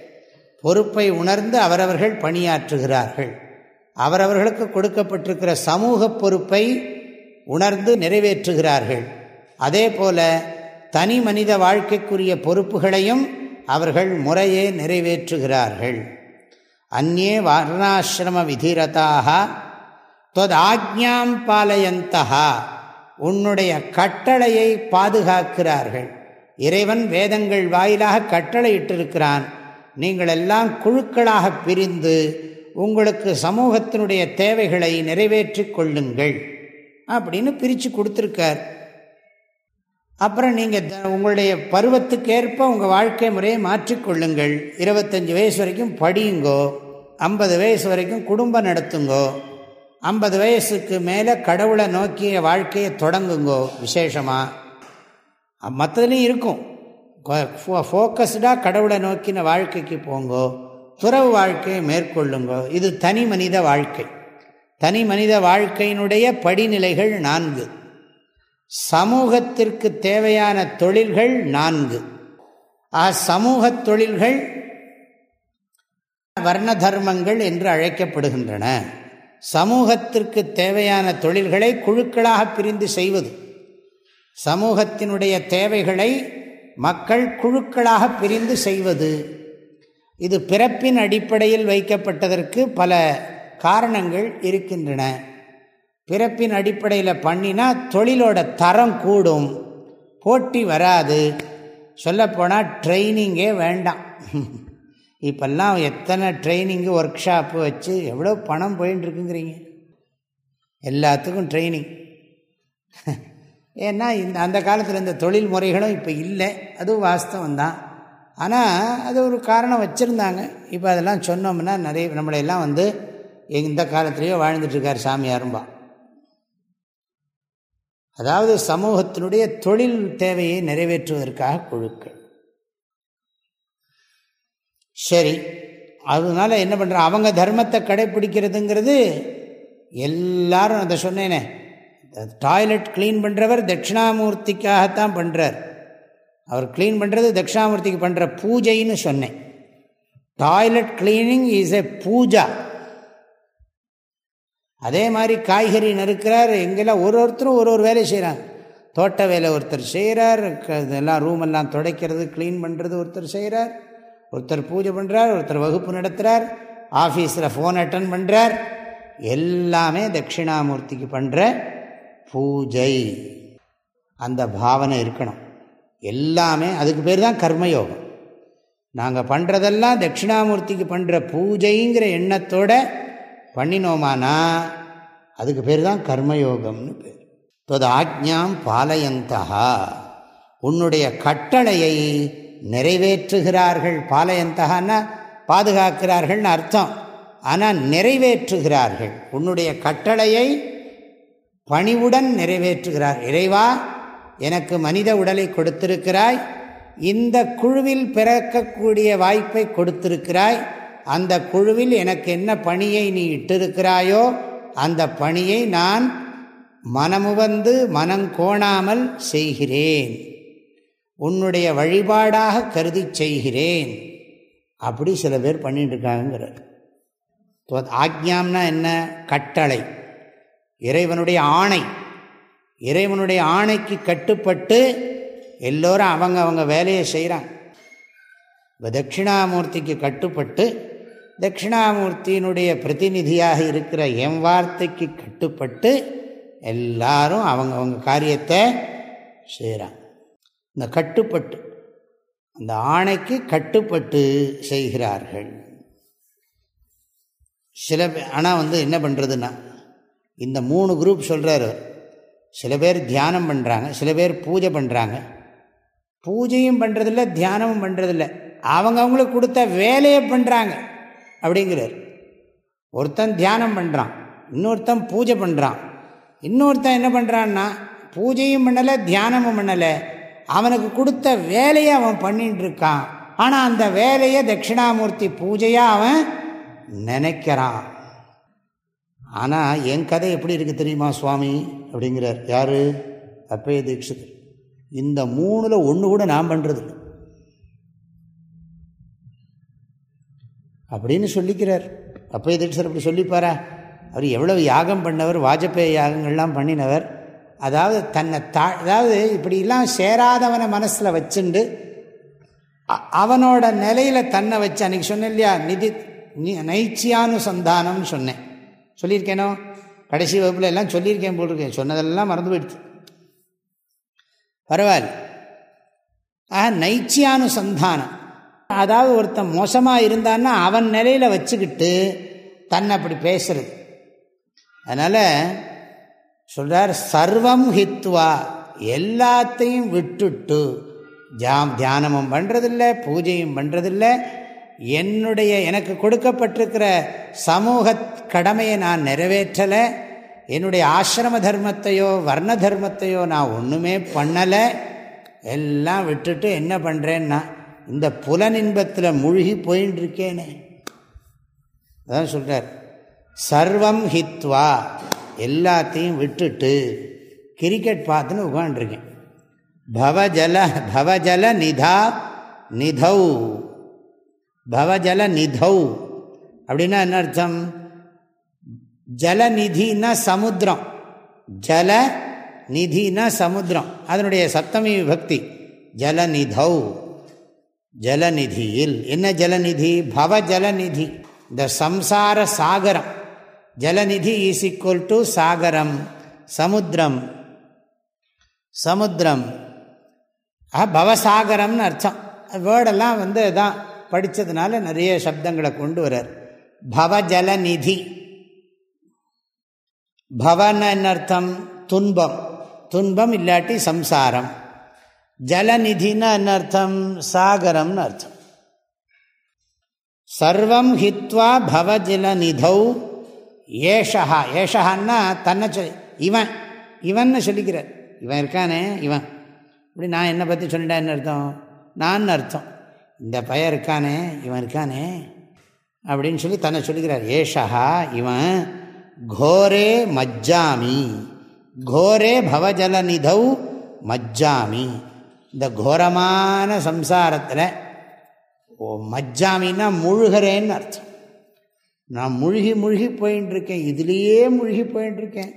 பொறுப்பை உணர்ந்து அவரவர்கள் பணியாற்றுகிறார்கள். அவரவர்களுக்கு கொடுக்கப்பட்டிருக்கிற சமூக பொறுப்பை உணர்ந்து நிறைவேற்றுகிறார்கள். அதே போல தனி மனித வாழ்க்கைக்குரிய பொறுப்புகளையும் அவர்கள் முறையே நிறைவேற்றுகிறார்கள். அந்நே வர்ணாசிரம விதிரதாக தொத் ஆக்ஞாம் பாலயந்தகா உன்னுடைய கட்டளையை பாதுகாக்கிறார்கள். இறைவன் வேதங்கள் வாயிலாக கட்டளையிட்டிருக்கிறான். நீங்கள் எல்லாம் குழுக்களாக பிரிந்து உங்களுக்கு சமூகத்தினுடைய தேவைகளை நிறைவேற்றி கொள்ளுங்கள் அப்படின்னு பிரித்து கொடுத்துருக்கார். அப்புறம் நீங்கள் உங்களுடைய பருவத்துக்கேற்ப உங்கள் வாழ்க்கை முறையை மாற்றிக்கொள்ளுங்கள் இருபத்தஞ்சி வயசு வரைக்கும் படியுங்கோ ஐம்பது வயசு வரைக்கும் குடும்பம் நடத்துங்கோ ஐம்பது வயசுக்கு மேலே கடவுளை நோக்கிய வாழ்க்கையை தொடங்குங்கோ விசேஷமாக மற்றதுலேயும் இருக்கும். ஃபோக்கஸ்டாக கடவுளை நோக்கின வாழ்க்கைக்கு போங்கோ. துறவு வாழ்க்கையை மேற்கொள்ளுங்கோ. இது தனி மனித வாழ்க்கை. தனி மனித வாழ்க்கையினுடைய படிநிலைகள் நான்கு. சமூகத்திற்கு தேவையான தொழில்கள் நான்கு. ஆ சமூக தொழில்கள் வர்ண தர்மங்கள் என்று அழைக்கப்படுகின்றன. சமூகத்திற்கு தேவையான தொழில்களை குழுக்களாக பிரிந்து செய்வது. சமூகத்தினுடைய தேவைகளை மக்கள் குழுக்களாக பிரிந்து செய்வது இது பிறப்பின் அடிப்படையில் வைக்கப்பட்டதற்கு பல காரணங்கள் இருக்கின்றன. பிறப்பின் அடிப்படையில் பண்ணினா தொழிலோட தரம் கூடும் போட்டி வராது. சொல்லப்போனால் ட்ரைனிங்கே வேண்டாம். இப்போல்லாம் எத்தனை ட்ரைனிங்கு ஒர்க் ஷாப்பு வச்சு எவ்வளோ பணம் போயின்னு இருக்குங்கிறீங்க எல்லாத்துக்கும் ட்ரைனிங். ஏன்னா இந்த அந்த காலத்தில் இந்த தொழில் முறைகளும் இப்போ இல்லை. அதுவும் வாஸ்தவம் தான் ஆனால் அது ஒரு காரணம் வச்சுருந்தாங்க. இப்போ அதெல்லாம் சொன்னோம்னா நிறைய நம்மளையெல்லாம் வந்து இந்த காலத்துலேயோ வாழ்ந்துட்டுருக்கார் சாமியாரும்பா அதாவது சமூகத்தினுடைய தொழில் தேவையை நிறைவேற்றுவதற்காக குழுக்கள். சரி அதனால என்ன பண்ணுற அவங்க தர்மத்தை கடைப்பிடிக்கிறதுங்கிறது எல்லாரும் அதை சொன்னேனே. டாய்லெட் க்ளீன் பண்ணுறவர் தட்சிணாமூர்த்திக்காகத்தான் பண்ணுறார் அவர் க்ளீன் பண்ணுறது தட்சிணாமூர்த்திக்கு பண்ணுற பூஜைன்னு சொன்னேன். Toilet cleaning is a puja. அதே மாதிரி காய்கறி நறுக்கிறார். எங்கெல்லாம் ஒரு ஒருத்தரும் ஒரு ஒரு வேலை செய்கிறாங்க தோட்ட வேலை ஒருத்தர் செய்கிறார் இதெல்லாம் ரூம் எல்லாம் துடைக்கிறது க்ளீன் பண்ணுறது ஒருத்தர் செய்கிறார் ஒருத்தர் பூஜை பண்ணுறார் ஒருத்தர் வகுப்பு நடத்துகிறார் ஆஃபீஸில் ஃபோன் அட்டன் பண்ணுறார் எல்லாமே தட்சிணாமூர்த்திக்கு பண்ணுற பூஜை. அந்த பாவனை இருக்கணும். எல்லாமே அதுக்கு பேர் தான் கர்மயோகம். நாங்கள் பண்ணுறதெல்லாம் தட்சிணாமூர்த்திக்கு பண்ணுற பூஜைங்கிற எண்ணத்தோட பண்ணினோமானா அதுக்கு பேர் தான் கர்மயோகம்னு பேர். தொது ஆக்ஞாம் பாலயந்தகா உன்னுடைய கட்டளையை நிறைவேற்றுகிறார்கள். பாலயந்தகான்னா பாதுகாக்கிறார்கள்னு அர்த்தம். ஆனால் நிறைவேற்றுகிறார்கள். உன்னுடைய கட்டளையை பணிவுடன் நிறைவேற்றுகிறார். இறைவா எனக்கு மனித உடலை கொடுத்திருக்கிறாய். இந்த குழுவில் பிறக்கக்கூடிய வாய்ப்பை கொடுத்திருக்கிறாய். அந்த குழுவில் எனக்கு என்ன பணியை நீ இட்டிருக்கிறாயோ அந்த பணியை நான் மனமுவந்து மனங்கோணாமல் செய்கிறேன். உன்னுடைய வழிபாடாக கருதி செய்கிறேன். அப்படி சில பேர் பண்ணிட்டு இருக்காங்கிறார் ஆக்ஞாம்னா என்ன? கட்டளை. இறைவனுடைய ஆணை. இறைவனுடைய ஆணைக்கு கட்டுப்பட்டு எல்லோரும் அவங்க அவங்க வேலையை செய்கிறாங்க இப்போ தட்சிணாமூர்த்திக்கு கட்டுப்பட்டு தட்சிணாமூர்த்தியினுடைய பிரதிநிதியாக இருக்கிற எம் வார்த்தைக்கு கட்டுப்பட்டு எல்லாரும் அவங்க அவங்க காரியத்தை செய்கிறாங்க இந்த கட்டுப்பட்டு அந்த ஆணைக்கு கட்டுப்பட்டு செய்கிறார்கள். சில ஆனால் வந்து என்ன பண்ணுறதுன்னா இந்த மூணு குரூப் சொல்கிறார் சில பேர் தியானம் பண்ணுறாங்க சில பேர் பூஜை பண்ணுறாங்க பூஜையும் பண்ணுறதில்ல தியானமும் பண்ணுறதில்ல அவங்க அவங்களுக்கு கொடுத்த வேலையை பண்ணுறாங்க அப்படிங்கிறார். ஒருத்தன் தியானம் பண்ணுறான் இன்னொருத்தன் பூஜை பண்ணுறான் இன்னொருத்தன் என்ன பண்ணுறான்னா பூஜையும் பண்ணலை தியானமும் பண்ணலை. அவனுக்கு கொடுத்த வேலையை அவன் பண்ணிட்டு இருக்கான். ஆனால் அந்த வேலையை தட்சிணாமூர்த்தி பூஜையாக அவன் நினைக்கிறான். ஆனால் என் கதை எப்படி இருக்குது தெரியுமா சுவாமி? அப்படிங்கிறார். யார்? அப்பே தீட்சிதர். இந்த மூணில் ஒன்று கூட நான் பண்ணுறது அப்படின்னு சொல்லிக்கிறார். அப்பே தீட்சர் அப்படி சொல்லிப்பாரா? அவர் எவ்வளவு யாகம் பண்ணவர் வாஜப்பேய யாகங்கள்லாம் பண்ணினவர். அதாவது தன்னை தா அதாவது இப்படிலாம் சேராதவனை மனசில் வச்சுண்டு அவனோட நிலையில் தன்னை வச்சு அன்றைக்கி சொன்னேன் இல்லையா நிதி நைச்சியானுசந்தானம்னு சொன்னேன். சொல்லியிருக்கேனோ? கடைசி வகுப்பில் எல்லாம் சொல்லியிருக்கேன் போட்டிருக்கேன். சொன்னதெல்லாம் மறந்து போயிடுச்சு. பரவாயில்ல. ஆக நைச்சியானுசந்தானம். அதாவது ஒருத்தன் மோசமாக இருந்தான்னா அவன் நிலையில் வச்சுக்கிட்டு தன்னை அப்படி பேசுறது. அதனால் சொல்கிறார் சர்வம் ஹித்வா. எல்லாத்தையும் விட்டுட்டு ஜாம் தியானமும் பண்ணுறதில்ல பூஜையும் பண்ணுறதில்ல என்னுடைய எனக்கு கொடுக்கப்பட்டிருக்கிற சமூக கடமையை நான் நிறைவேற்றலை என்னுடைய ஆசிரம தர்மத்தையோ வர்ண தர்மத்தையோ நான் ஒன்றுமே பண்ணலை. எல்லாம் விட்டுட்டு என்ன பண்ணுறேன்னா இந்த புலனின்பத்தில் மூழ்கி போயின்னு இருக்கேனே அதான் சொல்கிறார் சர்வம் ஹித்வா எல்லாத்தையும் விட்டுட்டு கிரிக்கெட் பார்த்துன்னு உட்காண்டிருக்கேன் பவஜல பவஜல நிதா நிதௌ. பவஜல நிதௌ அப்படின்னா என்ன அர்த்தம்? ஜலநிதினா சமுத்திரம். ஜல நிதினா சமுத்திரம். அதனுடைய சப்தமி விபக்தி. ஜலநிதௌ. ஜலநிதியில். என்ன ஜலநிதி? பவ ஜலநிதி இந்த சம்சார சாகரம். ஜலநிதி இஸ் ஈக்குவல் டு சாகரம். சமுத்திரம். சமுத்திரம். பவசாகரம்னு அர்த்தம். வேர்டெல்லாம் வந்து தான் படித்ததுனால நிறைய சப்தங்களை கொண்டு வர்றார். பவஜலநிதி. பவன் என்ன அர்த்தம்? துன்பம். துன்பம் இல்லாட்டி சம்சாரம். ஜலநிதினா என்ன அர்த்தம்? சாகரம்னு அர்த்தம். சர்வம் ஹித்வா பவஜலநிதௌ ஏஷா ஏஷஹான்னா தன்னை சொல் இவன். இவன்னு சொல்லிக்கிறார். இவன் இருக்கானே? இவன். இப்படி நான் என்னை பற்றி சொல்லிட்டேன் என்ன அர்த்தம்? நான் அர்த்தம். இந்த பையன் இருக்கானே இவன் இருக்கானே அப்படின்னு சொல்லி தன்னை சொல்லிக்கிறார் ஏஷா இவன் கோரே மஜ்ஜாமி கோரே பவஜலநிதௌ மஜ்ஜாமி. இந்த கோரமான சம்சாரத்தில் ஓ மஜ்ஜாமின்னா முழுகிறேன்னு அர்த்தம். நான் முழுகி முழுகி போயின்னு இருக்கேன் இதுலேயே முழுகி போயின்னு இருக்கேன்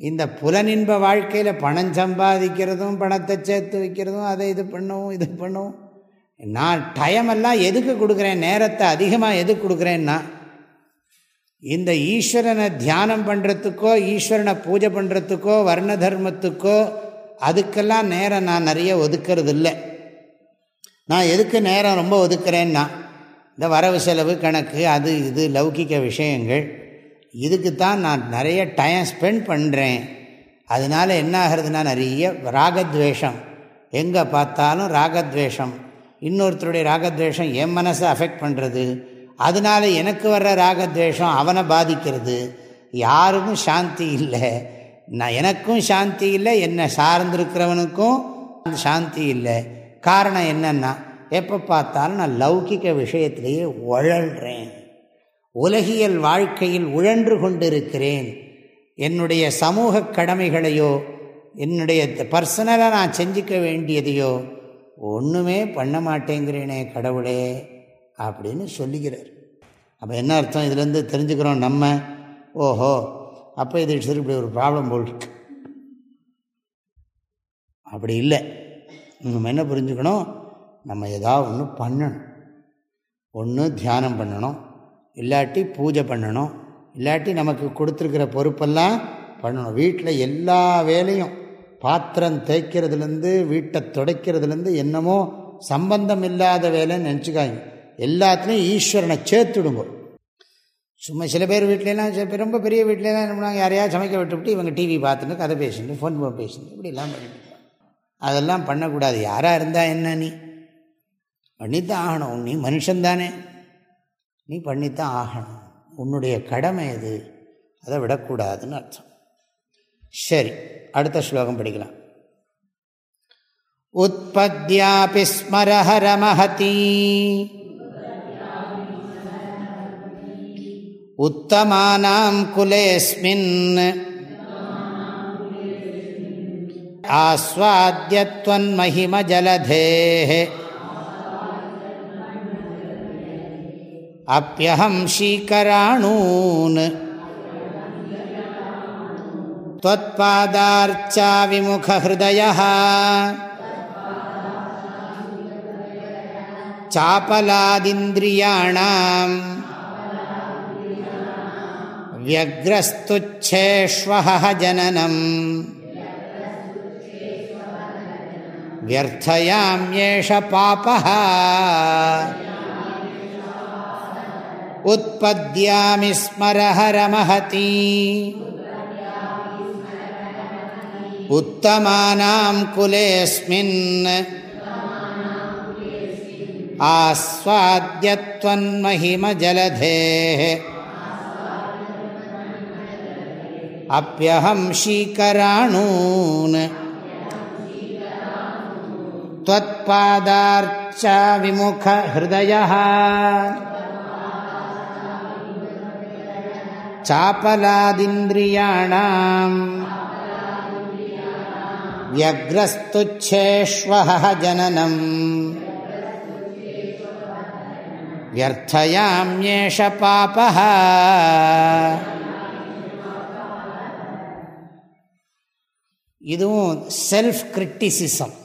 இந்த புலனின்ப வாழ்க்கையில் பணம் சம்பாதிக்கிறதும் பணத்தை சேர்த்து வைக்கிறதும் அதை இது பண்ணவும் இது பண்ணவும் நான் டைமெல்லாம் எதுக்கு கொடுக்குறேன்? நேரத்தை அதிகமாக எதுக்கு கொடுக்குறேன்னா இந்த ஈஸ்வரனை தியானம் பண்ணுறதுக்கோ ஈஸ்வரனை பூஜை பண்ணுறதுக்கோ வர்ண தர்மத்துக்கோ அதுக்கெல்லாம் நேரம் நான் நிறைய ஒதுக்கிறது இல்லை நான் எதுக்கு நேரம் ரொம்ப ஒதுக்குறேன்னா இந்த வரவு செலவு கணக்கு அது இது லௌகிக்க விஷயங்கள் இதுக்கு தான் நான் நிறைய டைம் ஸ்பெண்ட் பண்ணுறேன் அதனால் என்ன ஆகிறதுனா நிறைய ராகத்வேஷம். எங்கே பார்த்தாலும் ராகத்வேஷம். இன்னொருத்தருடைய ராகத்வேஷம் என் மனசை அஃபெக்ட் பண்ணுறது அதனால் எனக்கு வர்ற ராகத்வேஷம் அவனை பாதிக்கிறது. யாருக்கும் சாந்தி இல்லை. நான் எனக்கும் சாந்தி இல்லை. என்னை சார்ந்திருக்கிறவனுக்கும் சாந்தி இல்லை. காரணம் என்னென்னா எப்போ பார்த்தாலும் நான் லௌகிக விஷயத்திலேயே உழல்றேன். உலகியல் வாழ்க்கையில் உழன்று கொண்டிருக்கிறேன். என்னுடைய சமூக கடமைகளையோ என்னுடைய பர்சனலாக நான் செஞ்சிக்க வேண்டியதையோ ஒன்றுமே பண்ண மாட்டேங்கிறேனே கடவுளே அப்படின்னு சொல்லிக்கிறார் அப்போ என்ன அர்த்தம்? இதுலேருந்து தெரிஞ்சுக்கிறோம் நம்ம. ஓஹோ அப்போ இது சரி இப்படி ஒரு ப்ராப்ளம் போல் இருக்கு. அப்படி இல்லை. நம்ம என்ன புரிஞ்சுக்கணும்? நம்ம ஏதாவது ஒன்று பண்ணணும். ஒன்று தியானம் பண்ணணும். இல்லாட்டி பூஜை பண்ணணும். இல்லாட்டி நமக்கு கொடுத்துருக்கிற பொறுப்பெல்லாம் பண்ணணும். வீட்டில் எல்லா வேலையும் பாத்திரம் தேய்க்கிறதுலேருந்து வீட்டை துடைக்கிறதுலேருந்து என்னமோ சம்பந்தம் இல்லாத வேலைன்னு நினச்சிக்காங்க எல்லாத்துலேயும் ஈஸ்வரனை சேர்த்துடுங்க. சும்மா சில பேர் வீட்டிலலாம் சில பேர் ரொம்ப பெரிய வீட்டிலலாம் என்ன பண்ணுவாங்க? யாரையாவது சமைக்க விட்டுவிட்டு இவங்க டிவி பார்த்துட்டு கதை பேசிட்டு ஃபோன் பேசிட்டு இப்படிலாம் பண்ணிட்டு அதெல்லாம் பண்ணக்கூடாது. யாராக இருந்தால் என்ன நீ? பண்ணித்தான் ஆகணும். நீ மனுஷன்தானே. நீ பண்ணித்தான் ஆகணும். உன்னுடைய கடமை எது? அதை விடக்கூடாதுன்னு அர்த்தம். சரி. அடுத்த ஸ்லோகம் படிக்கலாம். உற்பத்தியாபி ஸ்மரஹரமஹதி உத்தமானாம் குலேஸ்மின். ஆஸ்வாத்யத்வன்மஹிமஜலதே அப்பியகம் ஸ்ரீகராணூன் त्वत्पादार्चाविमुखहृदयः चापलादिन्द्रियाणाम् व्यग्रस्तुच्छेष्वहः जननम् व्यर्थयाम्येष पापः उत्पद्यामि स्मरहरमहती उत्तमानां कुलेऽस्मिन् आस्वाद्यत्वन्महिमजलधेः अप्यहं शीकराणून् त्वत्पादार्चा विमुखहृदयः चापलादिन्द्रियाणाम् व्यग्रस्तुच्छेष्वः जननम् व्यर्थयाम्येष पापः இதுவும் செல்ஃப் கிரிட்டிசிசம்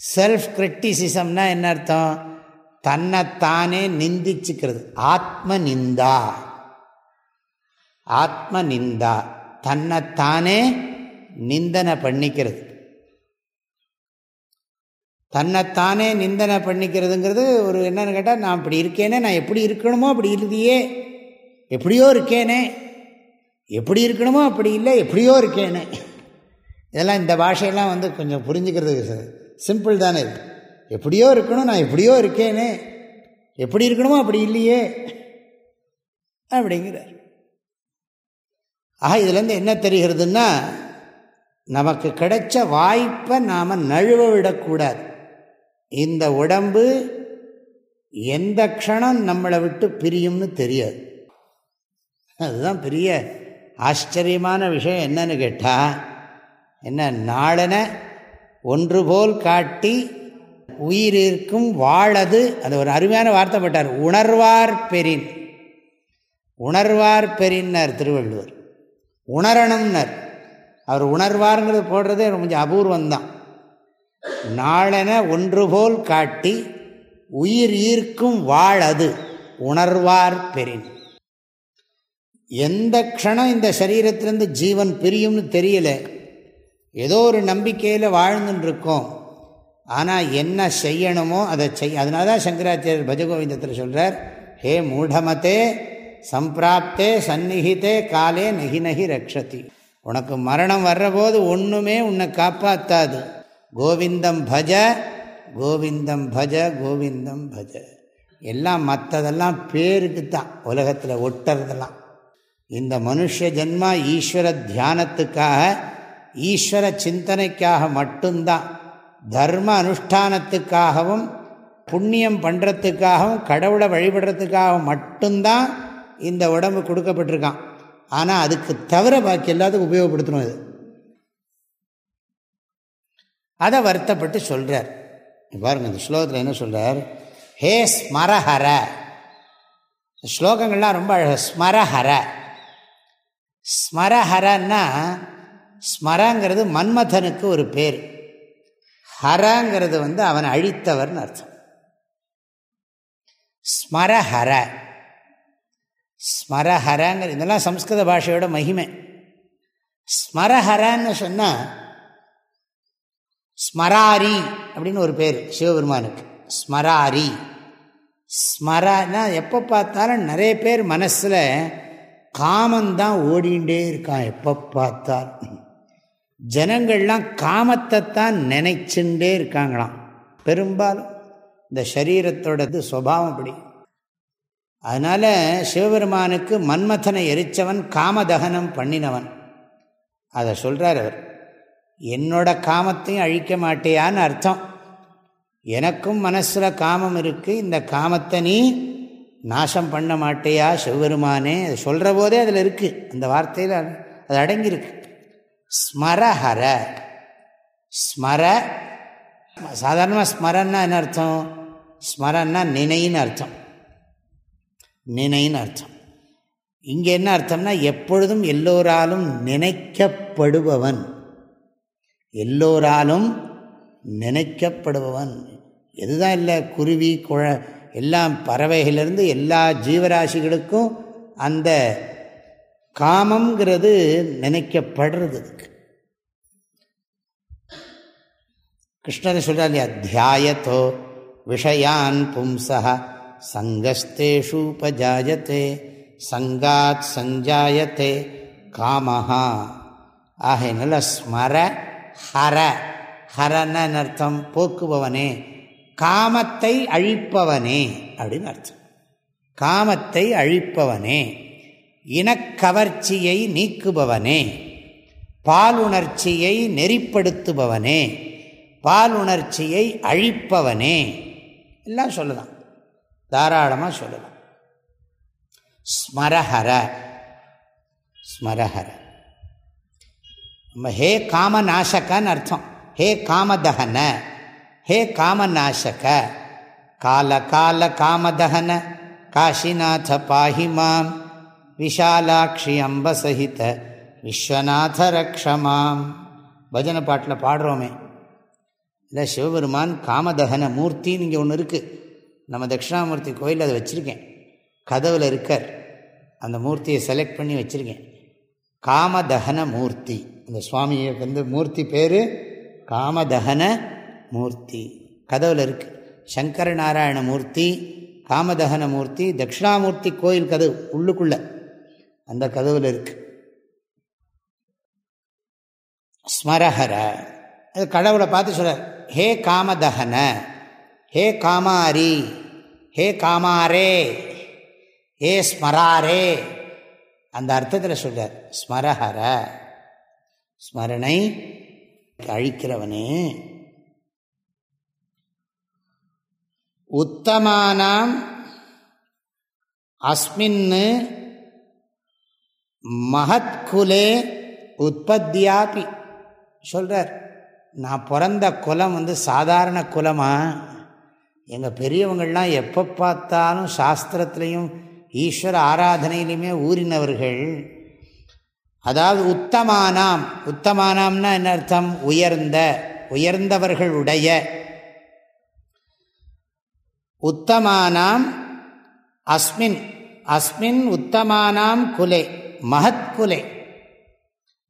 செல்ஃப் கிரிட்டிசிசம்னா என்ன அர்த்தம் தன்னைத்தானே நிந்திச்சுக்கிறது ஆத்ம நிந்தா ஆத்ம நிந்தா தன்னைத்தானே நிந்தனை பண்ணிக்கிறது. தன்னைத்தானே நிந்தனை பண்ணிக்கிறதுங்கிறது ஒரு என்னன்னு கேட்டால் நான் இப்படி இருக்கேனே நான் எப்படி இருக்கணுமோ அப்படி இல்லையே எப்படியோ இருக்கேனே. எப்படி இருக்கணுமோ அப்படி இல்லை எப்படியோ இருக்கேனே. இதெல்லாம் இந்த பாஷையெல்லாம் வந்து கொஞ்சம் புரிஞ்சுக்கிறதுக்கு சிம்பிள் தானே இது. எப்படியோ இருக்கணும் நான் எப்படியோ இருக்கேனே. எப்படி இருக்கணுமோ அப்படி இல்லையே. அப்படிங்கிறார். ஆக இதுலேருந்து என்ன தெரிகிறதுன்னா நமக்கு கிடைச்ச வாய்ப்பை நாம் நழுவ விடக்கூடாது. இந்த உடம்பு எந்த க்ஷணம் நம்மளை விட்டு பிரியும்னு தெரியாது. அதுதான் பெரிய ஆச்சரியமான விஷயம் என்னன்னு கேட்டால் என்ன நாளன ஒன்று போல் காட்டி உயிரிற்கும் வாழது அது ஒரு அருமையான வார்த்தை பட்டார் உணர்வார் பெரின். உணர்வார் பெரின்னர் திருவள்ளுவர். உணரணும்னர். அவர் உணர்வாருங்கிறது போடுறதே கொஞ்சம் அபூர்வந்தான். நாளென ஒன்று போல் காட்டி உயிர் ஈர்க்கும் வாழது உணர்வார் பெரின். எந்த க்ஷணம் இந்த சரீரத்திலேருந்து ஜீவன் பிரியும்னு தெரியல. ஏதோ ஒரு நம்பிக்கையில் வாழ்ந்துட்டுருக்கோம் ஆனால் என்ன செய்யணுமோ அதை செய் அதனால தான் சங்கராச்சாரியர் பஜகோவிந்தத்தில் சொல்கிறார் ஹே மூடமத்தே சம்பிராப்தே சந்நிகிதே காலே நகி நகி ரக்ஷதி. உனக்கு மரணம் வர்றபோது ஒன்றுமே உன்னை காப்பாற்றாது கோவிந்தம் பஜ கோவிந்தம் பஜ கோவிந்தம் பஜ. எல்லாம் மற்றதெல்லாம் பேருக்கு தான் உலகத்தில் ஒட்டுறதெல்லாம். இந்த மனுஷ ஜென்மா ஈஸ்வர தியானத்துக்காக ஈஸ்வர சிந்தனைக்காக மட்டும்தான் தர்ம அனுஷ்டானத்துக்காகவும் புண்ணியம் பண்ணுறதுக்காகவும் கடவுளை வழிபடுறதுக்காகவும் மட்டும்தான் இந்த உடம்பு கொடுக்கப்பட்டிருக்கான். ஆனால் அதுக்கு தவிர பாக்கி எல்லாத்துக்கும் உபயோகப்படுத்தணும் இது அதை வருத்தப்பட்டு சொல்கிறார் பாருங்கள் இந்த ஸ்லோகத்தில் என்ன சொல்கிறார் ஹே ஸ்மரஹர. ஸ்லோகங்கள்லாம் ரொம்ப அழக ஸ்மரஹர. ஸ்மரஹரன்னா ஸ்மரங்கிறது மன்மதனுக்கு ஒரு பேர். ஹரங்கிறது வந்து அவன் அழித்தவர்னு அர்த்தம். ஸ்மரஹர. ஸ்மரஹரங்கிற இதெல்லாம் சம்ஸ்கிருத பாஷையோட மகிமை. ஸ்மரஹரன்னு சொன்னால் ஸ்மராரி அப்படின்னு ஒரு பேர் சிவபெருமானுக்கு. ஸ்மராரி. ஸ்மரனா எப்போ பார்த்தாலும் நிறைய பேர் மனசில் காமந்தான் ஓடிண்டே இருக்கான் எப்போ பார்த்தாலும். ஜனங்கள்லாம் காமத்தை தான் நினைச்சுட்டே இருக்காங்களாம். பெரும்பாலும் இந்த சரீரத்தோடது சுவாவம் அப்படி. அதனால் சிவபெருமானுக்கு மன்மதனை எரித்தவன் காமதகனம் பண்ணினவன். அதை சொல்கிறார் அவர். என்னோட காமத்தையும் அழிக்க மாட்டேயான்னு அர்த்தம். எனக்கும் மனசில் காமம் இருக்குது இந்த காமத்தை நீ நாசம் பண்ண மாட்டேயா சிவபெருமானே? அது சொல்கிற போதே அதில் இருக்குது அந்த வார்த்தையில் அது அடங்கியிருக்கு. ஸ்மரஹர. ஸ்மர சாதாரணமாக ஸ்மரன்னா என்ன அர்த்தம்? ஸ்மரன்னா நினைன்னு அர்த்தம். நினைன்னு அர்த்தம். இங்கே என்ன அர்த்தம்னா எப்பொழுதும் எல்லோராலும் நினைக்கப்படுபவன். எல்லோராலும் நினைக்கப்படுபவன். எதுதான் இல்லை குருவி குழ எல்லாம் பறவைகளிலிருந்து எல்லா ஜீவராசிகளுக்கும் அந்த காமங்கிறது நினைக்கப்படுறது. கிருஷ்ணர் சொல்கிறார் இல்லையா தியாயத்தோ விஷயான் பும்சா சங்கஸ்தேஷூபஜாயத்தே சங்காத் சஞ்சாயத்தே காமஹா. ஆகையினால ஸ்மர ஹர. ஹரன்னு அர்த்தம்? போக்குபவனே. காமத்தை அழிப்பவனே அப்படின்னு அர்த்தம். காமத்தை அழிப்பவனே. இனக்கவர்ச்சியை நீக்குபவனே. பாலுணர்ச்சியை நெறிப்படுத்துபவனே. பாலுணர்ச்சியை அழிப்பவனே. எல்லாம் சொல்லலாம் தாராளமாக சொல்லலாம். ஸ்மரஹர. ஸ்மரஹர. நம்ம ஹே காமநாசகன்னு அர்த்தம். ஹே காமதகன. ஹே காமநாசக. கால கால காமதகன. காஷிநாத பாஹிமாம் விஷாலாட்சி அம்பசகித விஸ்வநாத ரக்ஷமாம் பஜனை பாட்டில் பாடுறோமே. இல்லை சிவபெருமான் காமதகன மூர்த்தின்னு இங்கே ஒன்று இருக்குது நம்ம தட்சிணாமூர்த்தி கோயில் அதை வச்சுருக்கேன். கதவில் இருக்கார். அந்த மூர்த்தியை செலக்ட் பண்ணி வச்சுருக்கேன். காமதகன மூர்த்தி. அந்த சுவாமியை வந்து மூர்த்தி பேர் காமதகன மூர்த்தி. கதவில் இருக்குது சங்கர நாராயண மூர்த்தி காமதகன மூர்த்தி தட்சிணாமூர்த்தி கோயில் கதவு உள்ளுக்குள்ள. அந்த கதவில் இருக்கு. ஸ்மரஹர. அது கடவுளை பார்த்து சொல்கிறார் ஹே காமதகன ஹே காமாரி ஹே காமாரே ஹே ஸ்மராரே அந்த அர்த்தத்தில் சொல்கிறார் ஸ்மரஹர ஸ்மரணை அழிக்கிறவனே. உத்தமானாம் அஸ்மின்னு மகத்குலே உற்பத்தியாபி சொல்கிறார் நான் பிறந்த குலம் வந்து சாதாரண குலமா? எங்கள் பெரியவங்கள்லாம் எப்போ பார்த்தாலும் சாஸ்திரத்துலேயும் ஈஸ்வர ஆராதனையிலையுமே ஊறினவர்கள். அதாவது உத்தமானாம். உத்தமானாம்னா என்ன அர்த்தம்? உயர்ந்த. உயர்ந்தவர்களுடைய. உத்தமானாம் அஸ்மின். அஸ்மின் உத்தமானாம் குலே. மகத்குலே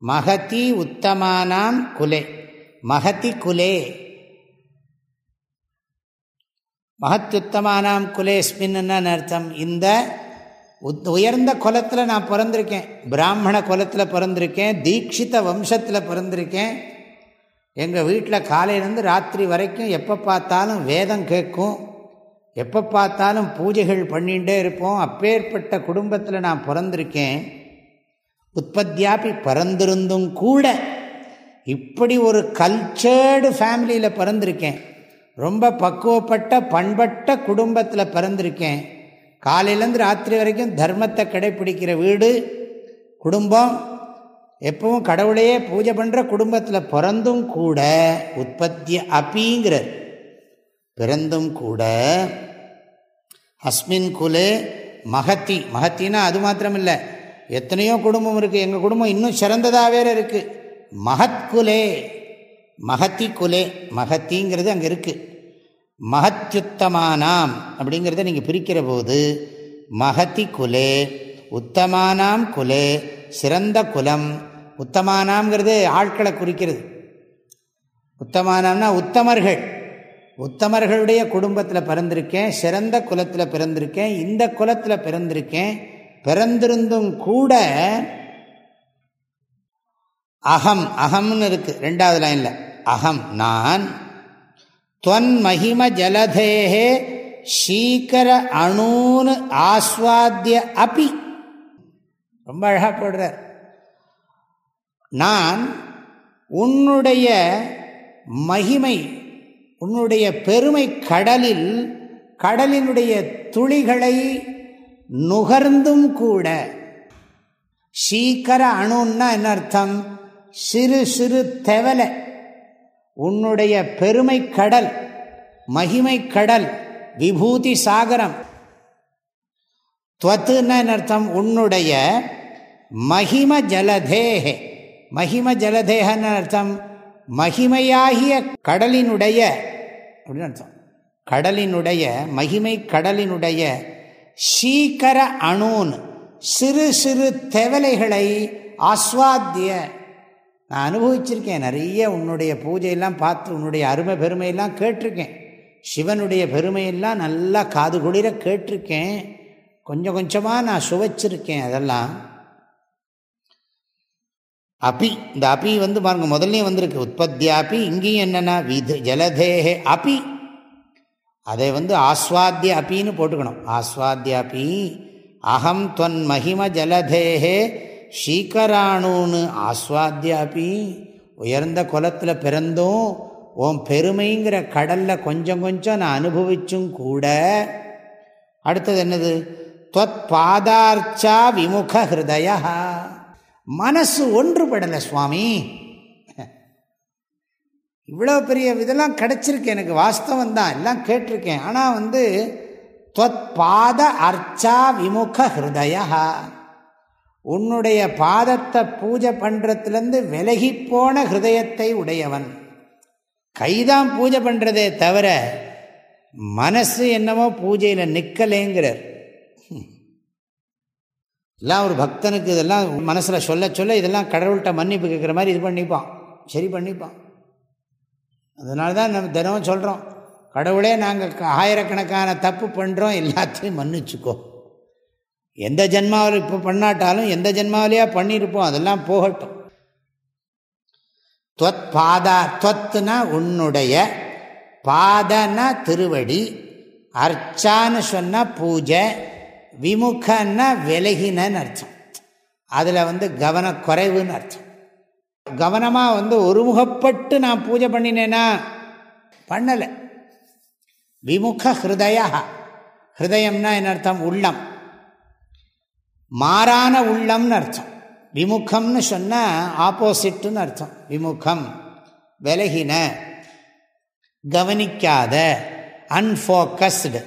மகதி உத்தமானாம் குலே. மகதி குலே. மகத்யுத்தமானாம் குலேஸ்மின்னு அர்த்தம். இந்த உயர்ந்த குலத்தில் நான் பிறந்திருக்கேன். பிராமண குலத்தில் பிறந்திருக்கேன். தீட்சித வம்சத்தில் பிறந்திருக்கேன். எங்கள் வீட்டில் காலையிலேருந்து ராத்திரி வரைக்கும் எப்போ பார்த்தாலும் வேதம் கேட்கும். எப்போ பார்த்தாலும் பூஜைகள் பண்ணிகிட்டே இருப்போம். அப்பேற்பட்ட குடும்பத்தில் நான் பிறந்திருக்கேன். உற்பத்தியாப்பி பிறந்திருந்தும் கூட இப்படி ஒரு கல்ச்சர்டு ஃபேமிலியில் பிறந்திருக்கேன். ரொம்ப பக்குவப்பட்ட பண்பட்ட குடும்பத்தில் பிறந்திருக்கேன். காலையிலேருந்து ராத்திரி வரைக்கும் தர்மத்தை கடைப்பிடிக்கிற வீடு குடும்பம். எப்பவும் கடவுளையே பூஜை பண்ணுற குடும்பத்தில் பிறந்தும் கூட உற்பத்தி அப்பிங்கிறார் பிறந்தும் கூட அஸ்மின் குலே மகத்தி. மகத்தினா அது மாத்திரம் இல்லை எத்தனையோ குடும்பம் இருக்குது எங்கள் குடும்பம் இன்னும் சிறந்ததாக வேறு இருக்குது மகத்குலே மகத்தி குலே மகத்திங்கிறது அங்கே இருக்குது மகத்தியுத்தமானாம் அப்படிங்கிறத நீங்கள் பிரிக்கிற போது மகதி குலே உத்தமானாம் குலே சிறந்த குலம் உத்தமானாம்ங்கிறது ஆட்களை குறிக்கிறது. உத்தமானாம்னா உத்தமர்கள். உத்தமர்களுடைய குடும்பத்தில் பிறந்திருக்கேன் சிறந்த குலத்தில் பிறந்திருக்கேன் இந்த குலத்தில் பிறந்திருக்கேன் பிறந்திருந்தும் கூட அகம் அகம்னு இருக்கு. ரெண்டாவது லைனில் அகம் நான். துவன் மகிம ஜலதேகே சீக்கர அணூனு ஆஸ்வாத்திய அபி. ரொம்ப அழகாக போடுறார். நான் உன்னுடைய மகிமை உன்னுடைய பெருமை கடலில் கடலினுடைய துளிகளை நுகர்ந்தும் கூட சீக்கர அணுன்னா என்ன அர்த்தம்? சிறு சிறு தெவலை உன்னுடைய பெருமை கடல் மகிமை கடல் விபூதி சாகரம். துவத்துன்னு அர்த்தம்? உன்னுடைய மகிம ஜலதேகே. மகிம ஜலதேகன்னு அர்த்தம்? மகிமையாகிய கடலினுடைய அப்படின்னு அர்த்தம். கடலினுடைய மகிமை கடலினுடைய சீக்கர அணூன் சிறு சிறு தெவலைகளை ஆஸ்வாத்திய நான் அனுபவிச்சிருக்கேன். நிறைய உன்னுடைய பூஜையெல்லாம் பார்த்து உன்னுடைய அருமை பெருமையெல்லாம் கேட்டிருக்கேன். சிவனுடைய பெருமையெல்லாம் நல்லா காது குளிர கேட்டிருக்கேன். கொஞ்சம் கொஞ்சமாக நான் சுவைச்சிருக்கேன் அதெல்லாம். அப்பி இந்த அபி வந்து பாருங்க முதல்லயே வந்திருக்கு. உற்பத்தியாபி இங்கேயும் என்னென்னா விது ஜலதேகே அப்பி அதை வந்து ஆஸ்வாத்திய அப்பின்னு போட்டுக்கணும். ஆஸ்வாத்தியாப்பி அகம் தொன் மகிம ஜலதேகே ஷீகராணுன்னு ஆஸ்வாத்தியாப்பி உயர்ந்த குலத்தில் பிறந்தும் ஓம் பெருமைங்கிற கடலில் கொஞ்சம் கொஞ்சம் நான் அனுபவிச்சும் கூட. அடுத்தது என்னது? தொத் பாதார்ச்சா விமுக ஹிருதயா. மனசு ஒன்றுபடலை சுவாமி. இவ்வளோ பெரிய இதெல்லாம் கிடச்சிருக்கு எனக்கு வாஸ்தவம் தான் எல்லாம் கேட்டிருக்கேன். ஆனால் வந்து தொத் பாத அர்ச்சா விமுக ஹிருதயா. உன்னுடைய பாதத்தை பூஜை பண்ணுறதுலேருந்து விலகி போன ஹிருதயத்தை உடையவன். கைதான் பூஜை பண்ணுறதே தவிர மனசு என்னமோ பூஜையில் நிற்கலேங்கிறார் எல்லாம் ஒரு பக்தனுக்கு இதெல்லாம் மனசில் சொல்ல சொல்ல இதெல்லாம் கடவுள்கிட்ட மன்னிப்பு கேட்குற மாதிரி இது பண்ணிப்பான். சரி பண்ணிப்பான். அதனால தான் நம்ம தினமும் சொல்கிறோம் கடவுளே நாங்கள் ஆயிரக்கணக்கான தப்பு பண்ணுறோம் எல்லாத்தையும் மன்னிச்சுக்கோ. எந்த ஜென்மாவில் இப்போ பண்ணாட்டாலும் எந்த ஜென்மாவிலையா பண்ணியிருப்போம் அதெல்லாம் போகட்டும். துவத் பாதா துவத்துனா உன்னுடைய பாதனா திருவடி அர்ச்சான்னு சொன்னால் பூஜை விமுகன்னா விலகினன்னு அர்த்தம். அதில் வந்து கவனக்குறைவுன்னு அர்த்தம். கவனமாக வந்து ஒருமுகப்பட்டு நான் பூஜை பண்ணினேன்னா பண்ணலை. விமுக ஹிருதயா. ஹிருதயம்னா என்ன அர்த்தம்? உள்ளம். மாறான உள்ளம்னு அர்த்தம். விமுகம்னு சொன்னால் ஆப்போசிட்டுன்னு அர்த்தம். விமுகம் விலகின கவனிக்காத அன்ஃபோக்கஸ்டு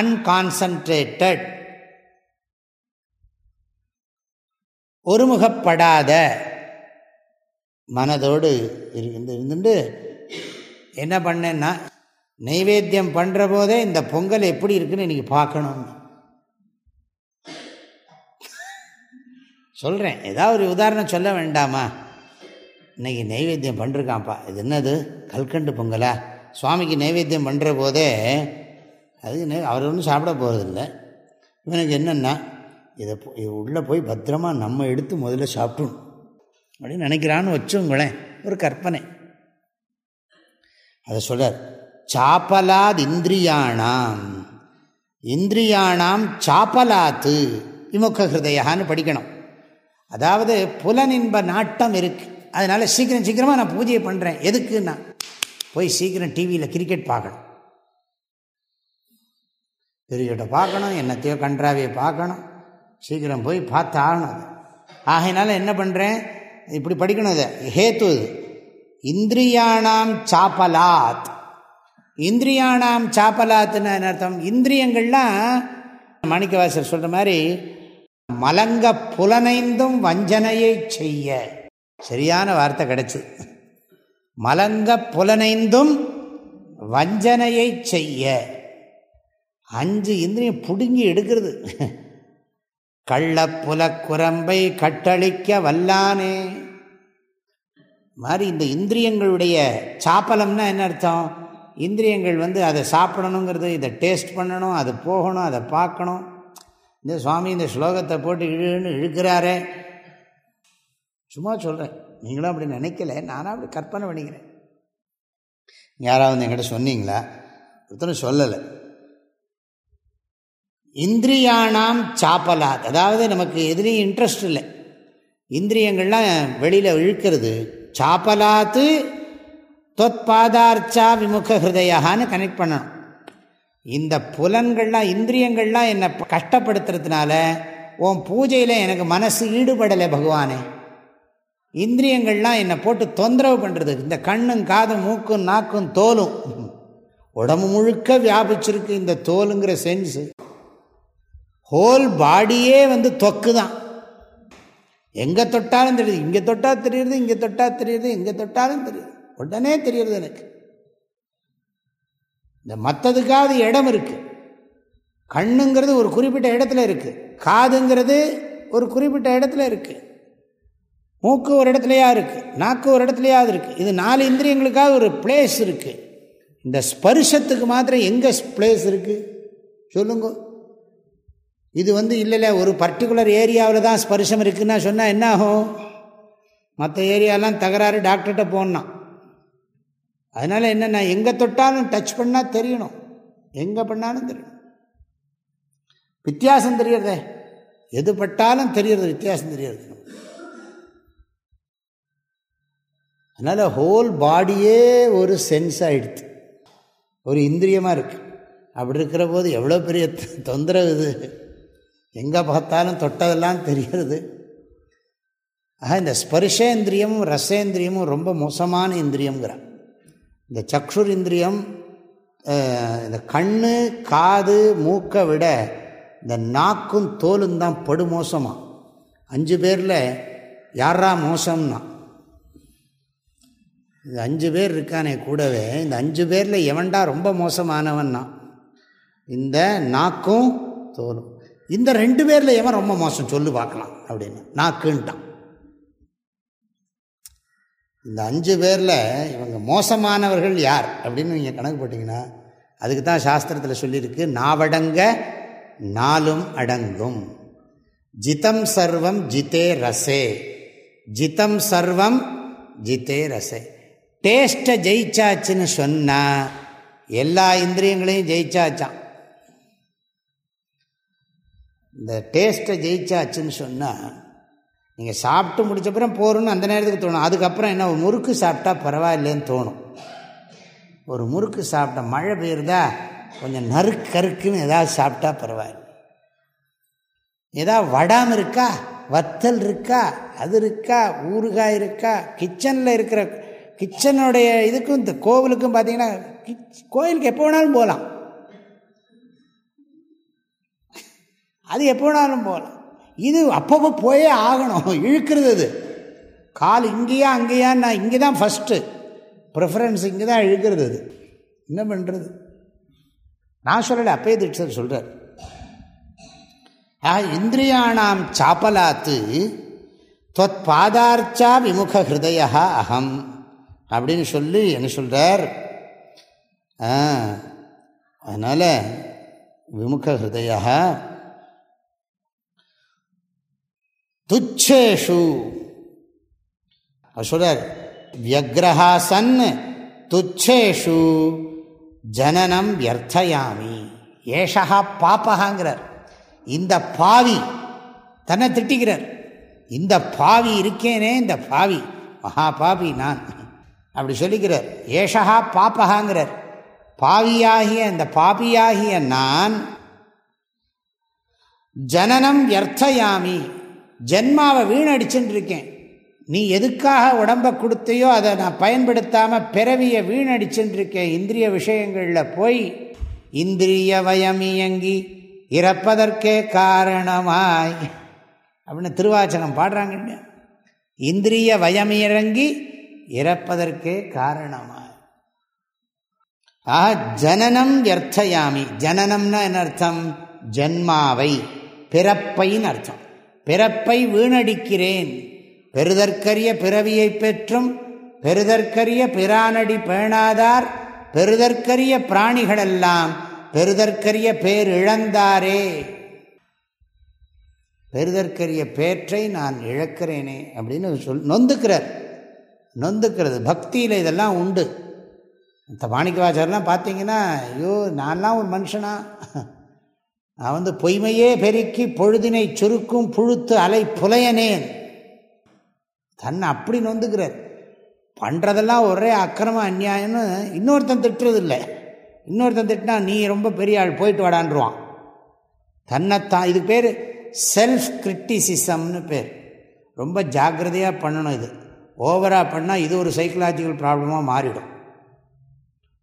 அன்கான்சன்ட்ரேட்டட் ஒருமுகப்படாத மனதோடு இருந்து இருந்துட்டு என்ன பண்ணேன்னா நைவேத்தியம் பண்ணுற போதே இந்த பொங்கல் எப்படி இருக்குன்னு இன்றைக்கி பார்க்கணும்னு. சொல்கிறேன் ஏதாவது ஒரு உதாரணம் சொல்ல வேண்டாமா? இன்றைக்கி நைவேத்தியம் பண்ணிருக்கான்ப்பா இது என்னது? கல்கண்டு பொங்கலா? சுவாமிக்கு நைவேத்தியம் பண்ணுற போதே அது அவர் ஒன்றும் சாப்பிட போகிறதில்ல இவனுக்கு என்னென்னா இதை உள்ளே போய் பத்திரமா நம்ம எடுத்து முதல்ல சாப்பிட்டணும் அப்படின்னு நினைக்கிறான்னு வச்சுங்களேன் ஒரு கற்பனை. அதை சொல்கிறார் சாப்பலாத் இந்திரியானாம் இந்திரியானாம் சாப்பலாத்து. விமுக ஹிருதயான்னு படிக்கணும். அதாவது புலனின்ப நாட்டம் இருக்குது அதனால் சீக்கிரம் சீக்கிரமாக நான் பூஜையை பண்ணுறேன் எதுக்குன்னா? போய் சீக்கிரம் டிவியில் கிரிக்கெட் பார்க்கணும். கிரிக்கெட்டை பார்க்கணும் என்னத்தையோ கன்றாவையை பார்க்கணும். சீக்கிரம் போய் பார்த்து ஆகணும் அது. ஆகையினால என்ன பண்ணுறேன் இப்படி படிக்கணும் அதை ஹேத்து. இது இந்திரியானாம் சாப்பலாத். இந்திரியானாம் சாப்பலாத்துன்னு அர்த்தம்? இந்திரியங்கள்லாம் மாணிக்கவாசர் சொல்கிற மாதிரி மலங்க புலனைந்தும் வஞ்சனையை செய்ய. சரியான வார்த்தை கிடைச்சு. மலங்க புலனைந்தும் வஞ்சனையை செய்ய. அஞ்சு இந்திரியம் பிடுங்கி எடுக்கிறது. கள்ள குரம்பை கட்டளிக்க வல்லானே. மாதிரி இந்த இந்திரியங்களுடைய சாப்பலம்னா என்ன அர்த்தம்? இந்திரியங்கள் வந்து அதை சாப்பிடணுங்கிறது இதை டேஸ்ட் பண்ணணும் அது போகணும் அதை பார்க்கணும். இந்த சுவாமி இந்த ஸ்லோகத்தை போட்டு இழுன்னு இழுக்கிறாரே. சும்மா சொல்கிறேன் நீங்களும் அப்படி நினைக்கல. நானும் அப்படி கற்பனை பண்ணிக்கிறேன். யாராவது என்கிட்ட சொன்னீங்களா? ஒருத்தரும் சொல்லலை. இந்திரியானாம் சாப்பலாத். அதாவது நமக்கு எதுலேயும் இன்ட்ரெஸ்ட் இல்லை. இந்திரியங்கள்லாம் வெளியில் இழுக்கிறது. சாப்பலாத்து தொத்பாதார்ச்சா விமுக ஹிருதயான்னு கனெக்ட் பண்ணணும். இந்த புலன்கள்லாம் இந்திரியங்கள்லாம் என்னை கஷ்டப்படுத்துறதுனால உன் பூஜையில் எனக்கு மனசு ஈடுபடலை பகவானே. இந்திரியங்கள்லாம் என்னை போட்டு தொந்தரவு பண்ணுறது இந்த கண்ணும் காதும் மூக்கும் நாக்கும் தோலும். உடம்பு முழுக்க வியாபிச்சிருக்கு இந்த தோலுங்கிற சென்ஸு ஹோல் பாடியே வந்து தொக்கு தான் எங்கே தொட்டாலும் தெரியுது. இங்கே தொட்டால் தெரியுது இங்கே தொட்டால் தெரியுது இங்கே தொட்டாலும் தெரியுது. உடனே தெரியுது எனக்கு. இந்த மற்றதுக்காவது இடம் இருக்குது கண்ணுங்கிறது ஒரு குறிப்பிட்ட இடத்துல இருக்குது காதுங்கிறது ஒரு குறிப்பிட்ட இடத்துல இருக்குது மூக்கு ஒரு இடத்துலையா இருக்குது நாக்கு ஒரு இடத்துலையாவது இருக்குது இது நாலு இந்திரியங்களுக்காக ஒரு பிளேஸ் இருக்குது இந்த ஸ்பர்ஷத்துக்கு மாத்திரம் எங்கே பிளேஸ் இருக்குது சொல்லுங்க. இது வந்து இல்லைல்ல ஒரு பர்டிகுலர் ஏரியாவில் தான் ஸ்பர்ஷம் இருக்குதுன்னா சொன்னால் என்ன ஆகும்? மற்ற ஏரியாலாம் தகராறு டாக்டர்கிட்ட போடணும். அதனால் என்னென்னா எங்கே தொட்டாலும் டச் பண்ணால் தெரியணும். எங்கே பண்ணாலும் தெரியணும். வித்தியாசம் தெரியறதே. எது பட்டாலும் தெரியறது வித்தியாசம் தெரியறது. அதனால் ஹோல் பாடியே ஒரு சென்ஸ் ஆகிடுது ஒரு இந்திரியமாக இருக்குது அப்படி இருக்கிற போது எவ்வளோ பெரிய தொந்தரவு இது? எங்கே பார்த்தாலும் தொட்டதெல்லாம் தெரிகிறது. ஆக இந்த ஸ்பர்ஷேந்திரியமும் ரசேந்திரியமும் ரொம்ப மோசமான இந்திரியங்கிறான் இந்த சக்ஷுர் இந்திரியம் இந்த கண் காது மூக்கை விட இந்த நாக்கும் தோலும் தான் படு மோசமாக அஞ்சு பேரில் யாரா மோசம்னா? இந்த அஞ்சு பேர் இருக்கானே கூடவே இந்த அஞ்சு பேரில் எவன்டா ரொம்ப மோசமானவன்னா? இந்த நாக்கும் தோலும். இந்த ரெண்டு பேரில் எவன் ரொம்ப மோசம்? சொல்லு பார்க்கலாம் அப்படின்னு. நாக்குன்ட்டான். இந்த அஞ்சு பேரில் இவங்க மோசமானவர்கள் யார் அப்படின்னு நீங்கள் கணக்கு போட்டிங்கன்னா அதுக்கு தான் சாஸ்திரத்தில் சொல்லியிருக்கு நாவடங்க நாலும் அடங்கும். ஜிதம் சர்வம் ஜிதே ரசே. ஜிதம் சர்வம் ஜிதே ரசே. டேஸ்ட்டை ஜெயிச்சாச்சுன்னு சொன்னால் எல்லா இந்திரியங்களையும் ஜெயிச்சாச்சான் இந்த டேஸ்ட்டை ஜெயிச்சாச்சுன்னு சொன்னால் நீங்கள் சாப்பிட்டு முடிச்சப்புறம் போகிறோன்னு அந்த நேரத்துக்கு தோணும். அதுக்கப்புறம் என்ன ஒரு முறுக்கு சாப்பிட்டா பரவாயில்லைன்னு தோணும். ஒரு முறுக்கு சாப்பிட்டா மழை பெய்யுறதா கொஞ்சம் நறுக்கருக்குன்னு ஏதாவது சாப்பிட்டா பரவாயில்ல. ஏதாவது வடாமல் இருக்கா வத்தல் இருக்கா அது இருக்கா ஊறுகாய் இருக்கா கிச்சனில் இருக்கிற கிச்சனுடைய இதுக்கும் இந்த கோவிலுக்கும் பார்த்தீங்கன்னா கோயிலுக்கு எப்போ வேணாலும் போகலாம். அது எப்போ வேணாலும் போகலாம். இது அப்பப்போ போயே ஆகணும். இழுக்கிறது அது. கால் இங்கேயா அங்கேயா நான் இங்கே தான் ஃபஸ்ட்டு ப்ரிஃபரன்ஸ் இங்கே தான் இழுக்கிறது அது. என்ன பண்ணுறது நான் சொல்லலை அப்பே தீட்சர் சொல்கிறார் ஆ இந்திரியானாம் சாப்பலாத்து தொத் பாதார்ச்சா விமுக ஹிருதயா அகம் அப்படின்னு சொல்லி என்ன சொல்கிறார் அதனால் விமுகஹிருதய துச்சேஷு சொல்றார் வியக்ரஹா சன் துச்சேஷு ஜனனம் வியர்த்தயாமி ஏஷா பாப்பகாங்கிறார் இந்த பாவி தன்னை திட்டிக்கிறார் இந்த பாவி இருக்கேனே இந்த பாவி மகா பாவி நான். அப்படி சொல்லிக்கிறார் ஏஷா பாப்பகாங்கிறார் பாவியாகிய இந்த பாபியாகிய நான் ஜனனம் வியர்த்தயாமி. ஜென்மாவை வீணடிச்சுட்டு இருக்கேன் நீ எதுக்காக உடம்பை கொடுத்தையோ அதை நான் பயன்படுத்தாமல் பிறவியை வீணடிச்சுட்டு இருக்கேன் இந்திரிய விஷயங்களில் போய். இந்திரிய வயமியங்கி இறப்பதற்கே காரணமாய். அப்படின்னு திருவாச்சகம் பாடுறாங்க இந்திரிய வயமிறங்கி இறப்பதற்கே காரணமாய். ஆ ஜனனம் எர்த்தயாமி. ஜனனம்னா என்ன அர்த்தம்? ஜன்மாவை பிறப்பைன்னு அர்த்தம். பிறப்பை வீணடிக்கிறேன். பெருதற்கரிய பிறவியை பெற்றும் பெருதற்கரிய பிரானடி பேணாதார் பெருதற்கரிய பிராணிகளெல்லாம் பெருதற்கரிய பேர் இழந்தாரே. பெருதற்கரிய பேற்றை நான் இழக்கிறேனே அப்படின்னு சொல் நொந்துக்கிறார். நொந்துக்கிறது. பக்தியில் இதெல்லாம் உண்டு. இந்த மாணிக்கவாச்சாரெலாம் பார்த்தீங்கன்னா ஐயோ நான்லாம் ஒரு மனுஷனா? நான் வந்து பொய்மையே பெருக்கி பொழுதினை சுருக்கும் புழுத்து அலை புலையனேன். தன்னை அப்படி நொந்துக்கிறார். பண்ணுறதெல்லாம் ஒரே அக்கிரம அந்நியாயம்னு இன்னொருத்தன் திட்டுறதில்லை. இன்னொருத்தன் திட்டினா நீ ரொம்ப பெரிய ஆள் போயிட்டு வாடான்ருவான் தன்னைத்தான் இது பேர் செல்ஃப் கிரிட்டிசிசம்னு பேர். ரொம்ப ஜாக்கிரதையாக பண்ணணும் இது. ஓவராக பண்ணால் இது ஒரு சைக்கலாஜிக்கல் ப்ராப்ளமாக மாறிடும்.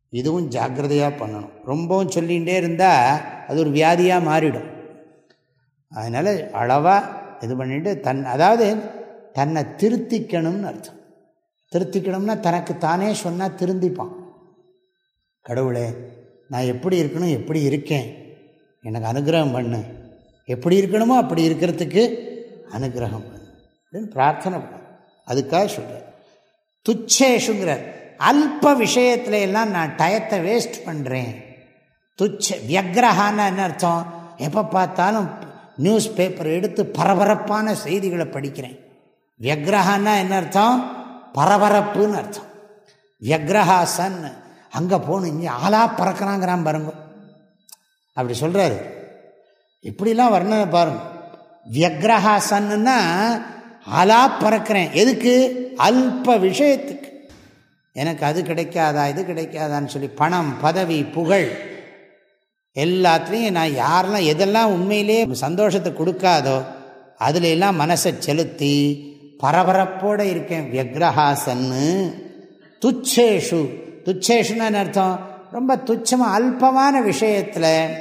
இதுவும் ஜாக்கிரதையாக பண்ணணும். ரொம்பவும் சொல்லிகிட்டே இருந்தால் அது ஒரு வியாதியாக மாறிடும். அதனால் அளவாக இது பண்ணிட்டு தன் அதாவது தன்னை திருத்திக்கணும்னு அர்த்தம். திருத்திக்கணும்னா தனக்கு தானே சொன்னால் திருந்திப்பான். கடவுளே நான் எப்படி இருக்கணும் எப்படி இருக்கேன்? எனக்கு அனுகிரகம் பண்ணு. எப்படி இருக்கணுமோ அப்படி இருக்கிறதுக்கு அனுகிரகம் பண்ணு. அப்படின்னு பிரார்த்தனை பண்ண. அதுக்காக சொல்கிறார் துச்சேஷுங்கிறார். அல்ப விஷயத்துல எல்லாம் நான் டயத்தை வேஸ்ட் பண்ணுறேன் துச்ச வியக்ரஹான்னு என்ன அர்த்தம்? எப்போ பார்த்தாலும் நியூஸ் பேப்பர் எடுத்து பரபரப்பான செய்திகளை படிக்கிறேன். வியக்ரஹான்னா என்ன அர்த்தம்? பரபரப்புன்னு அர்த்தம். வியக்ரஹாசன் அங்கே போகணும் இங்கே ஆளா பறக்கிறாங்கிறான் பாருங்க. அப்படி சொல்கிறாரு இப்படிலாம் வர்ணனை பாருங்க. வியக்ரஹாசன்னா ஆளா பறக்கிறேன். எதுக்கு? அல்ப விஷயத்துக்கு. எனக்கு அது கிடைக்காதா இது கிடைக்காதான்னு சொல்லி பணம் பதவி புகழ் எல்லாத்துலேயும் நான் யாரெல்லாம் எதெல்லாம் உண்மையிலே சந்தோஷத்தை கொடுக்காதோ அதுல எல்லாம் மனசை செலுத்தி பரபரப்போடு இருக்கேன். வியக்ரஹாசன்னு. துச்சேஷு. துச்சேஷுன்னு அர்த்தம்? ரொம்ப துச்சமாக அல்பமான விஷயத்தில்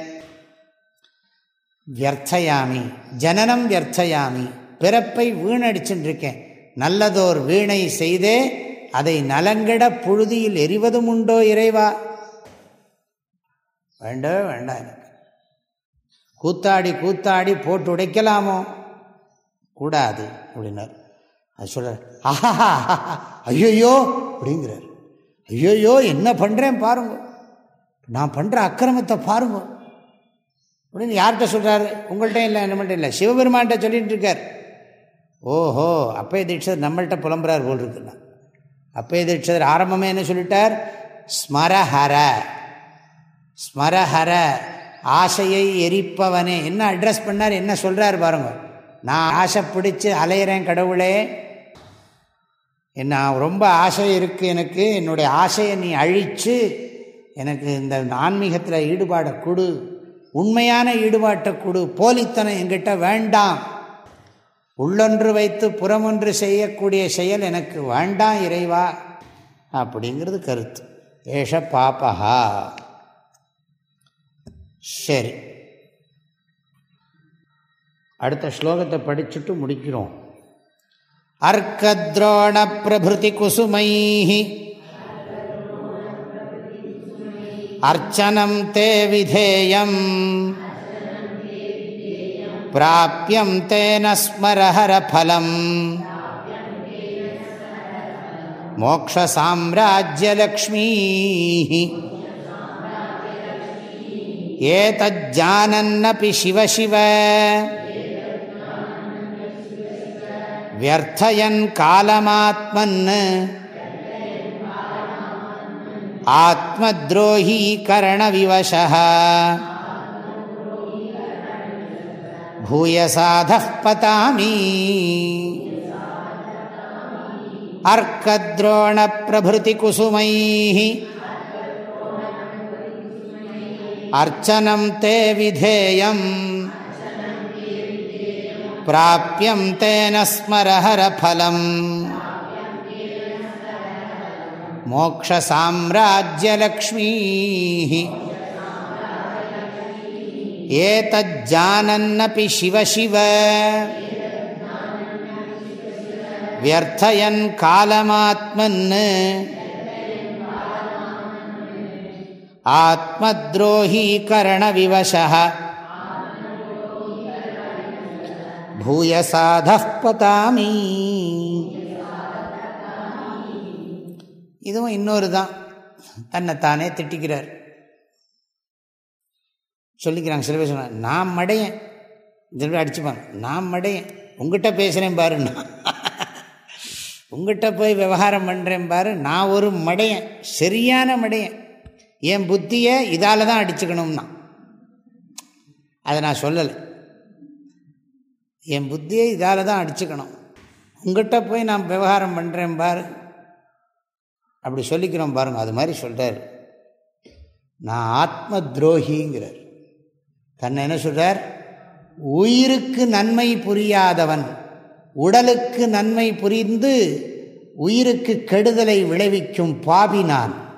வியர்த்தையாமி ஜனனம் வியர்த்தையாமி பிறப்பை வீணடிச்சுட்டுருக்கேன் நல்லதோர் வீணை செய்தே அதை நலங்கிட புழுதியில் எரிவதும் உண்டோ இறைவா? வேண்டவே வேண்டாம் எனக்கு. கூத்தாடி கூத்தாடி போட்டு உடைக்கலாமோ? கூடாது அப்படின்னார். அது சொல்கிறார் ஆஹா ஐயோயோ அப்படிங்கிறார். ஐயோயோ என்ன பண்ணுறேன் பாருங்க. நான் பண்ணுற அக்கிரமத்தை பாருங்க. அப்படின்னு யார்கிட்ட சொல்கிறாரு உங்கள்கிட்ட இல்லை நம்மள்கிட்ட இல்லை. சிவபெருமான்கிட்ட சொல்லிகிட்டு இருக்கார். ஓஹோ அப்பய தீட்சர் நம்மள்கிட்ட புலம்புறார் போல் இருக்குன்னா அப்பய தீட்சர் ஆரம்பமே என்ன சொல்லிட்டார்? ஸ்மரஹர. ஸ்மரஹர ஆசையை எரிப்பவனே. என்ன அட்ரஸ் பண்ணார் என்ன சொல்கிறார் பாருங்க. நான் ஆசை பிடிச்சி அலையிறேன் கடவுளே. என்ன ரொம்ப ஆசை இருக்குது எனக்கு. என்னுடைய ஆசையை நீ அழித்து எனக்கு இந்த ஆன்மீகத்தில் ஈடுபாடை கொடு. உண்மையான ஈடுபாட்டை கொடு. போலித்தனம் என்கிட்ட வேண்டாம். உள்ளொன்று வைத்து புறமொன்று செய்யக்கூடிய செயல் எனக்கு வேண்டாம் இறைவா. அப்படிங்கிறது கருத்து. ஏஷ பாப்பகா சரி. அடுத்த ஸ்லோகத்தை படிச்சுட்டு முடிக்கிறோம். அர்க்கத்ரோண பிரபுதி குசுமை அர்ச்சனம் தே விதேயம். பிராபியம் தேன ஸ்மரஹரஃலம் மோக்ஷசாம்ராஜ்யலக்ஷ்மீ एतज्जानन्नपि शिव शिव। व्यर्थयन् कालमात्मन्। आत्मद्रोहीकरणविवशः। भूयसाधः पतामि। अर्कद्रोणप्रभृतिकुसुमैः। अर्चनं ते विधेयम् प्राप्यं तेन स्मरहरफलम् मोक्षसाम्राज्यलक्ष्मीः एतज्जानन्नपि शिव शिव व्यर्थयन् कालमात्मन् आत्मद्रोहीकरणविवशः பூயசாதः பதாமி இதுவும் இன்னொரு தான் தன்னைத்தானே திட்டிக்கிறார் சொல்லிக்கிறாங்க சில பேர் சொன்னாங்க நான் மடையன் சில பேர் அடிச்சுப்பாங்க நான் மடையன் உங்ககிட்ட பேசுகிறேன் பாருன்னா உங்ககிட்ட போய் விவகாரம் பண்ணுறேன் பாரு நான் ஒரு மடையன் சரியான மடையன் என் புத்தியை இதால் தான் அடிச்சுக்கணும்னா. அதை நான் சொல்லலை. என் புத்தியை இதால் தான் அடிச்சுக்கணும். உங்கள்கிட்ட போய் நான் விவகாரம் பண்ணுறேன் பாரு. அப்படி சொல்லிக்கிறோம் பாருங்கள் அது மாதிரி சொல்கிறார் நான் ஆத்ம துரோகிங்கிறார் தன்னை என்ன சொல்கிறார் உயிருக்கு நன்மை புரியாதவன் உடலுக்கு நன்மை புரிந்து உயிருக்கு கெடுதலை விளைவிக்கும் பாவி நான்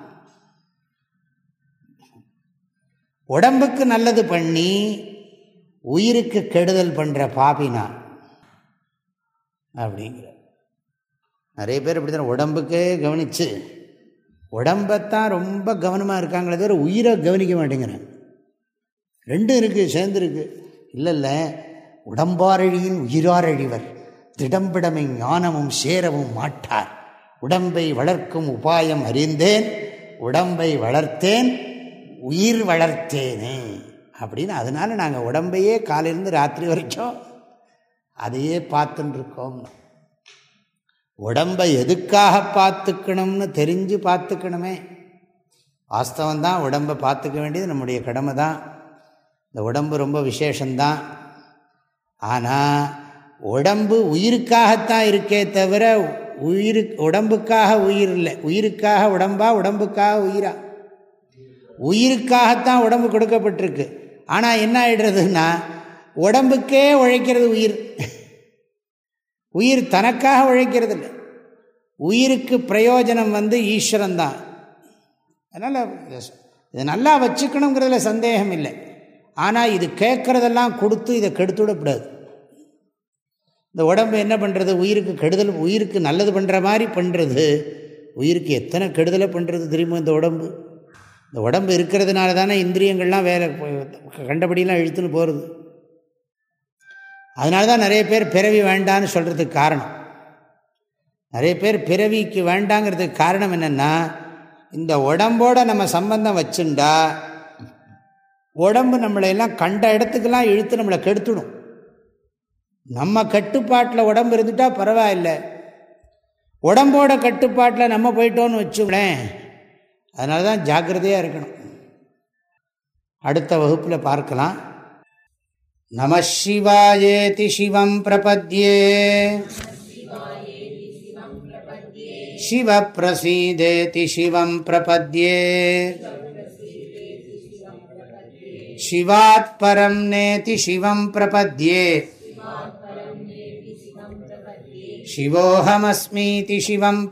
உடம்புக்கு நல்லது பண்ணி உயிருக்கு கெடுதல் பண்ணுற பாபி நான். அப்படிங்கிற நிறைய பேர் இப்படி தான் உடம்புக்கே கவனித்து உடம்பைத்தான் ரொம்ப கவனமாக இருக்காங்களே தவிர உயிரை கவனிக்க மாட்டேங்கிறேன் ரெண்டும் இருக்குது சேர்ந்துருக்கு இல்லை இல்லை. உடம்பாரழியின் உயிராரழிவர் திடம்பிடமை ஞானமும் சேரவும் மாட்டார். உடம்பை வளர்க்கும் உபாயம் அறிந்தேன் உடம்பை வளர்த்தேன் உயிர் வளர்த்தேனே அப்படின்னு அதனால் நாங்கள் உடம்பையே காலையிலேருந்து ராத்திரி வரைக்கும் அதையே பார்த்துட்டுருக்கோம் உடம்பை எதுக்காக பார்த்துக்கணும்னு தெரிஞ்சு பார்த்துக்கணுமே. வாஸ்தவம் தான் உடம்பை பார்த்துக்க வேண்டியது நம்முடைய கடமை தான். இந்த உடம்பு ரொம்ப விசேஷந்தான் ஆனால் உடம்பு உயிருக்காகத்தான் இருக்கே தவிர உயிரு உடம்புக்காக உயிர் இல்லை. உயிருக்காக உடம்பா உடம்புக்காக உயிரா? உயிருக்காகத்தான் உடம்பு கொடுக்கப்பட்டிருக்கு. ஆனால் என்ன ஆகிடுறதுன்னா உடம்புக்கே உழைக்கிறது உயிர். உயிர் தனக்காக உழைக்கிறது இல்லை உயிருக்கு பிரயோஜனம் வந்து ஈஸ்வரன் தான். அதனால் இதை நல்லா வச்சுக்கணுங்கிறதுல சந்தேகம் இல்லை. ஆனால் இது கேட்குறதெல்லாம் கொடுத்து இதை கெடுத்து விடக்கூடாது. இந்த உடம்பு என்ன பண்ணுறது உயிருக்கு கெடுதல் உயிருக்கு நல்லது பண்ணுற மாதிரி பண்ணுறது உயிருக்கு எத்தனை கெடுதலை பண்ணுறது திரும்ப இந்த உடம்பு? இந்த உடம்பு இருக்கிறதுனால தானே இந்திரியங்கள்லாம் வேறு கண்டபடியெலாம் இழுத்துன்னு போகிறது அதனால தான் நிறைய பேர் பிறவி வேண்டான்னு சொல்கிறதுக்கு காரணம். நிறைய பேர் பிறவிக்கு வேண்டாங்கிறதுக்கு காரணம் என்னென்னா இந்த உடம்போட நம்ம சம்பந்தம் வச்சுண்டா உடம்பு நம்மளையெல்லாம் கண்ட இடத்துக்கெல்லாம் இழுத்து நம்மளை கெடுத்துடும். நம்ம கட்டுப்பாட்டில் உடம்பு இருந்துட்டால் பரவாயில்லை. உடம்போட கட்டுப்பாட்டில் நம்ம போயிட்டோன்னு வச்சுங்களேன் அதனால தான் ஜாக்கிரதையாக இருக்கணும். அடுத்த வகுப்பில் பார்க்கலாம். நம சிவாயேதி சிவம் பிரபத்யே. சிவ பிரசீதேதி சிவம் பிரபத்யே. சிவாத் பரம் நேதி சிவம் பிரபத்யே. சிவோஹமஸ்மீதி சிவம்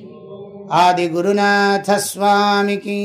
आदिगुरुनाथस्वामिकी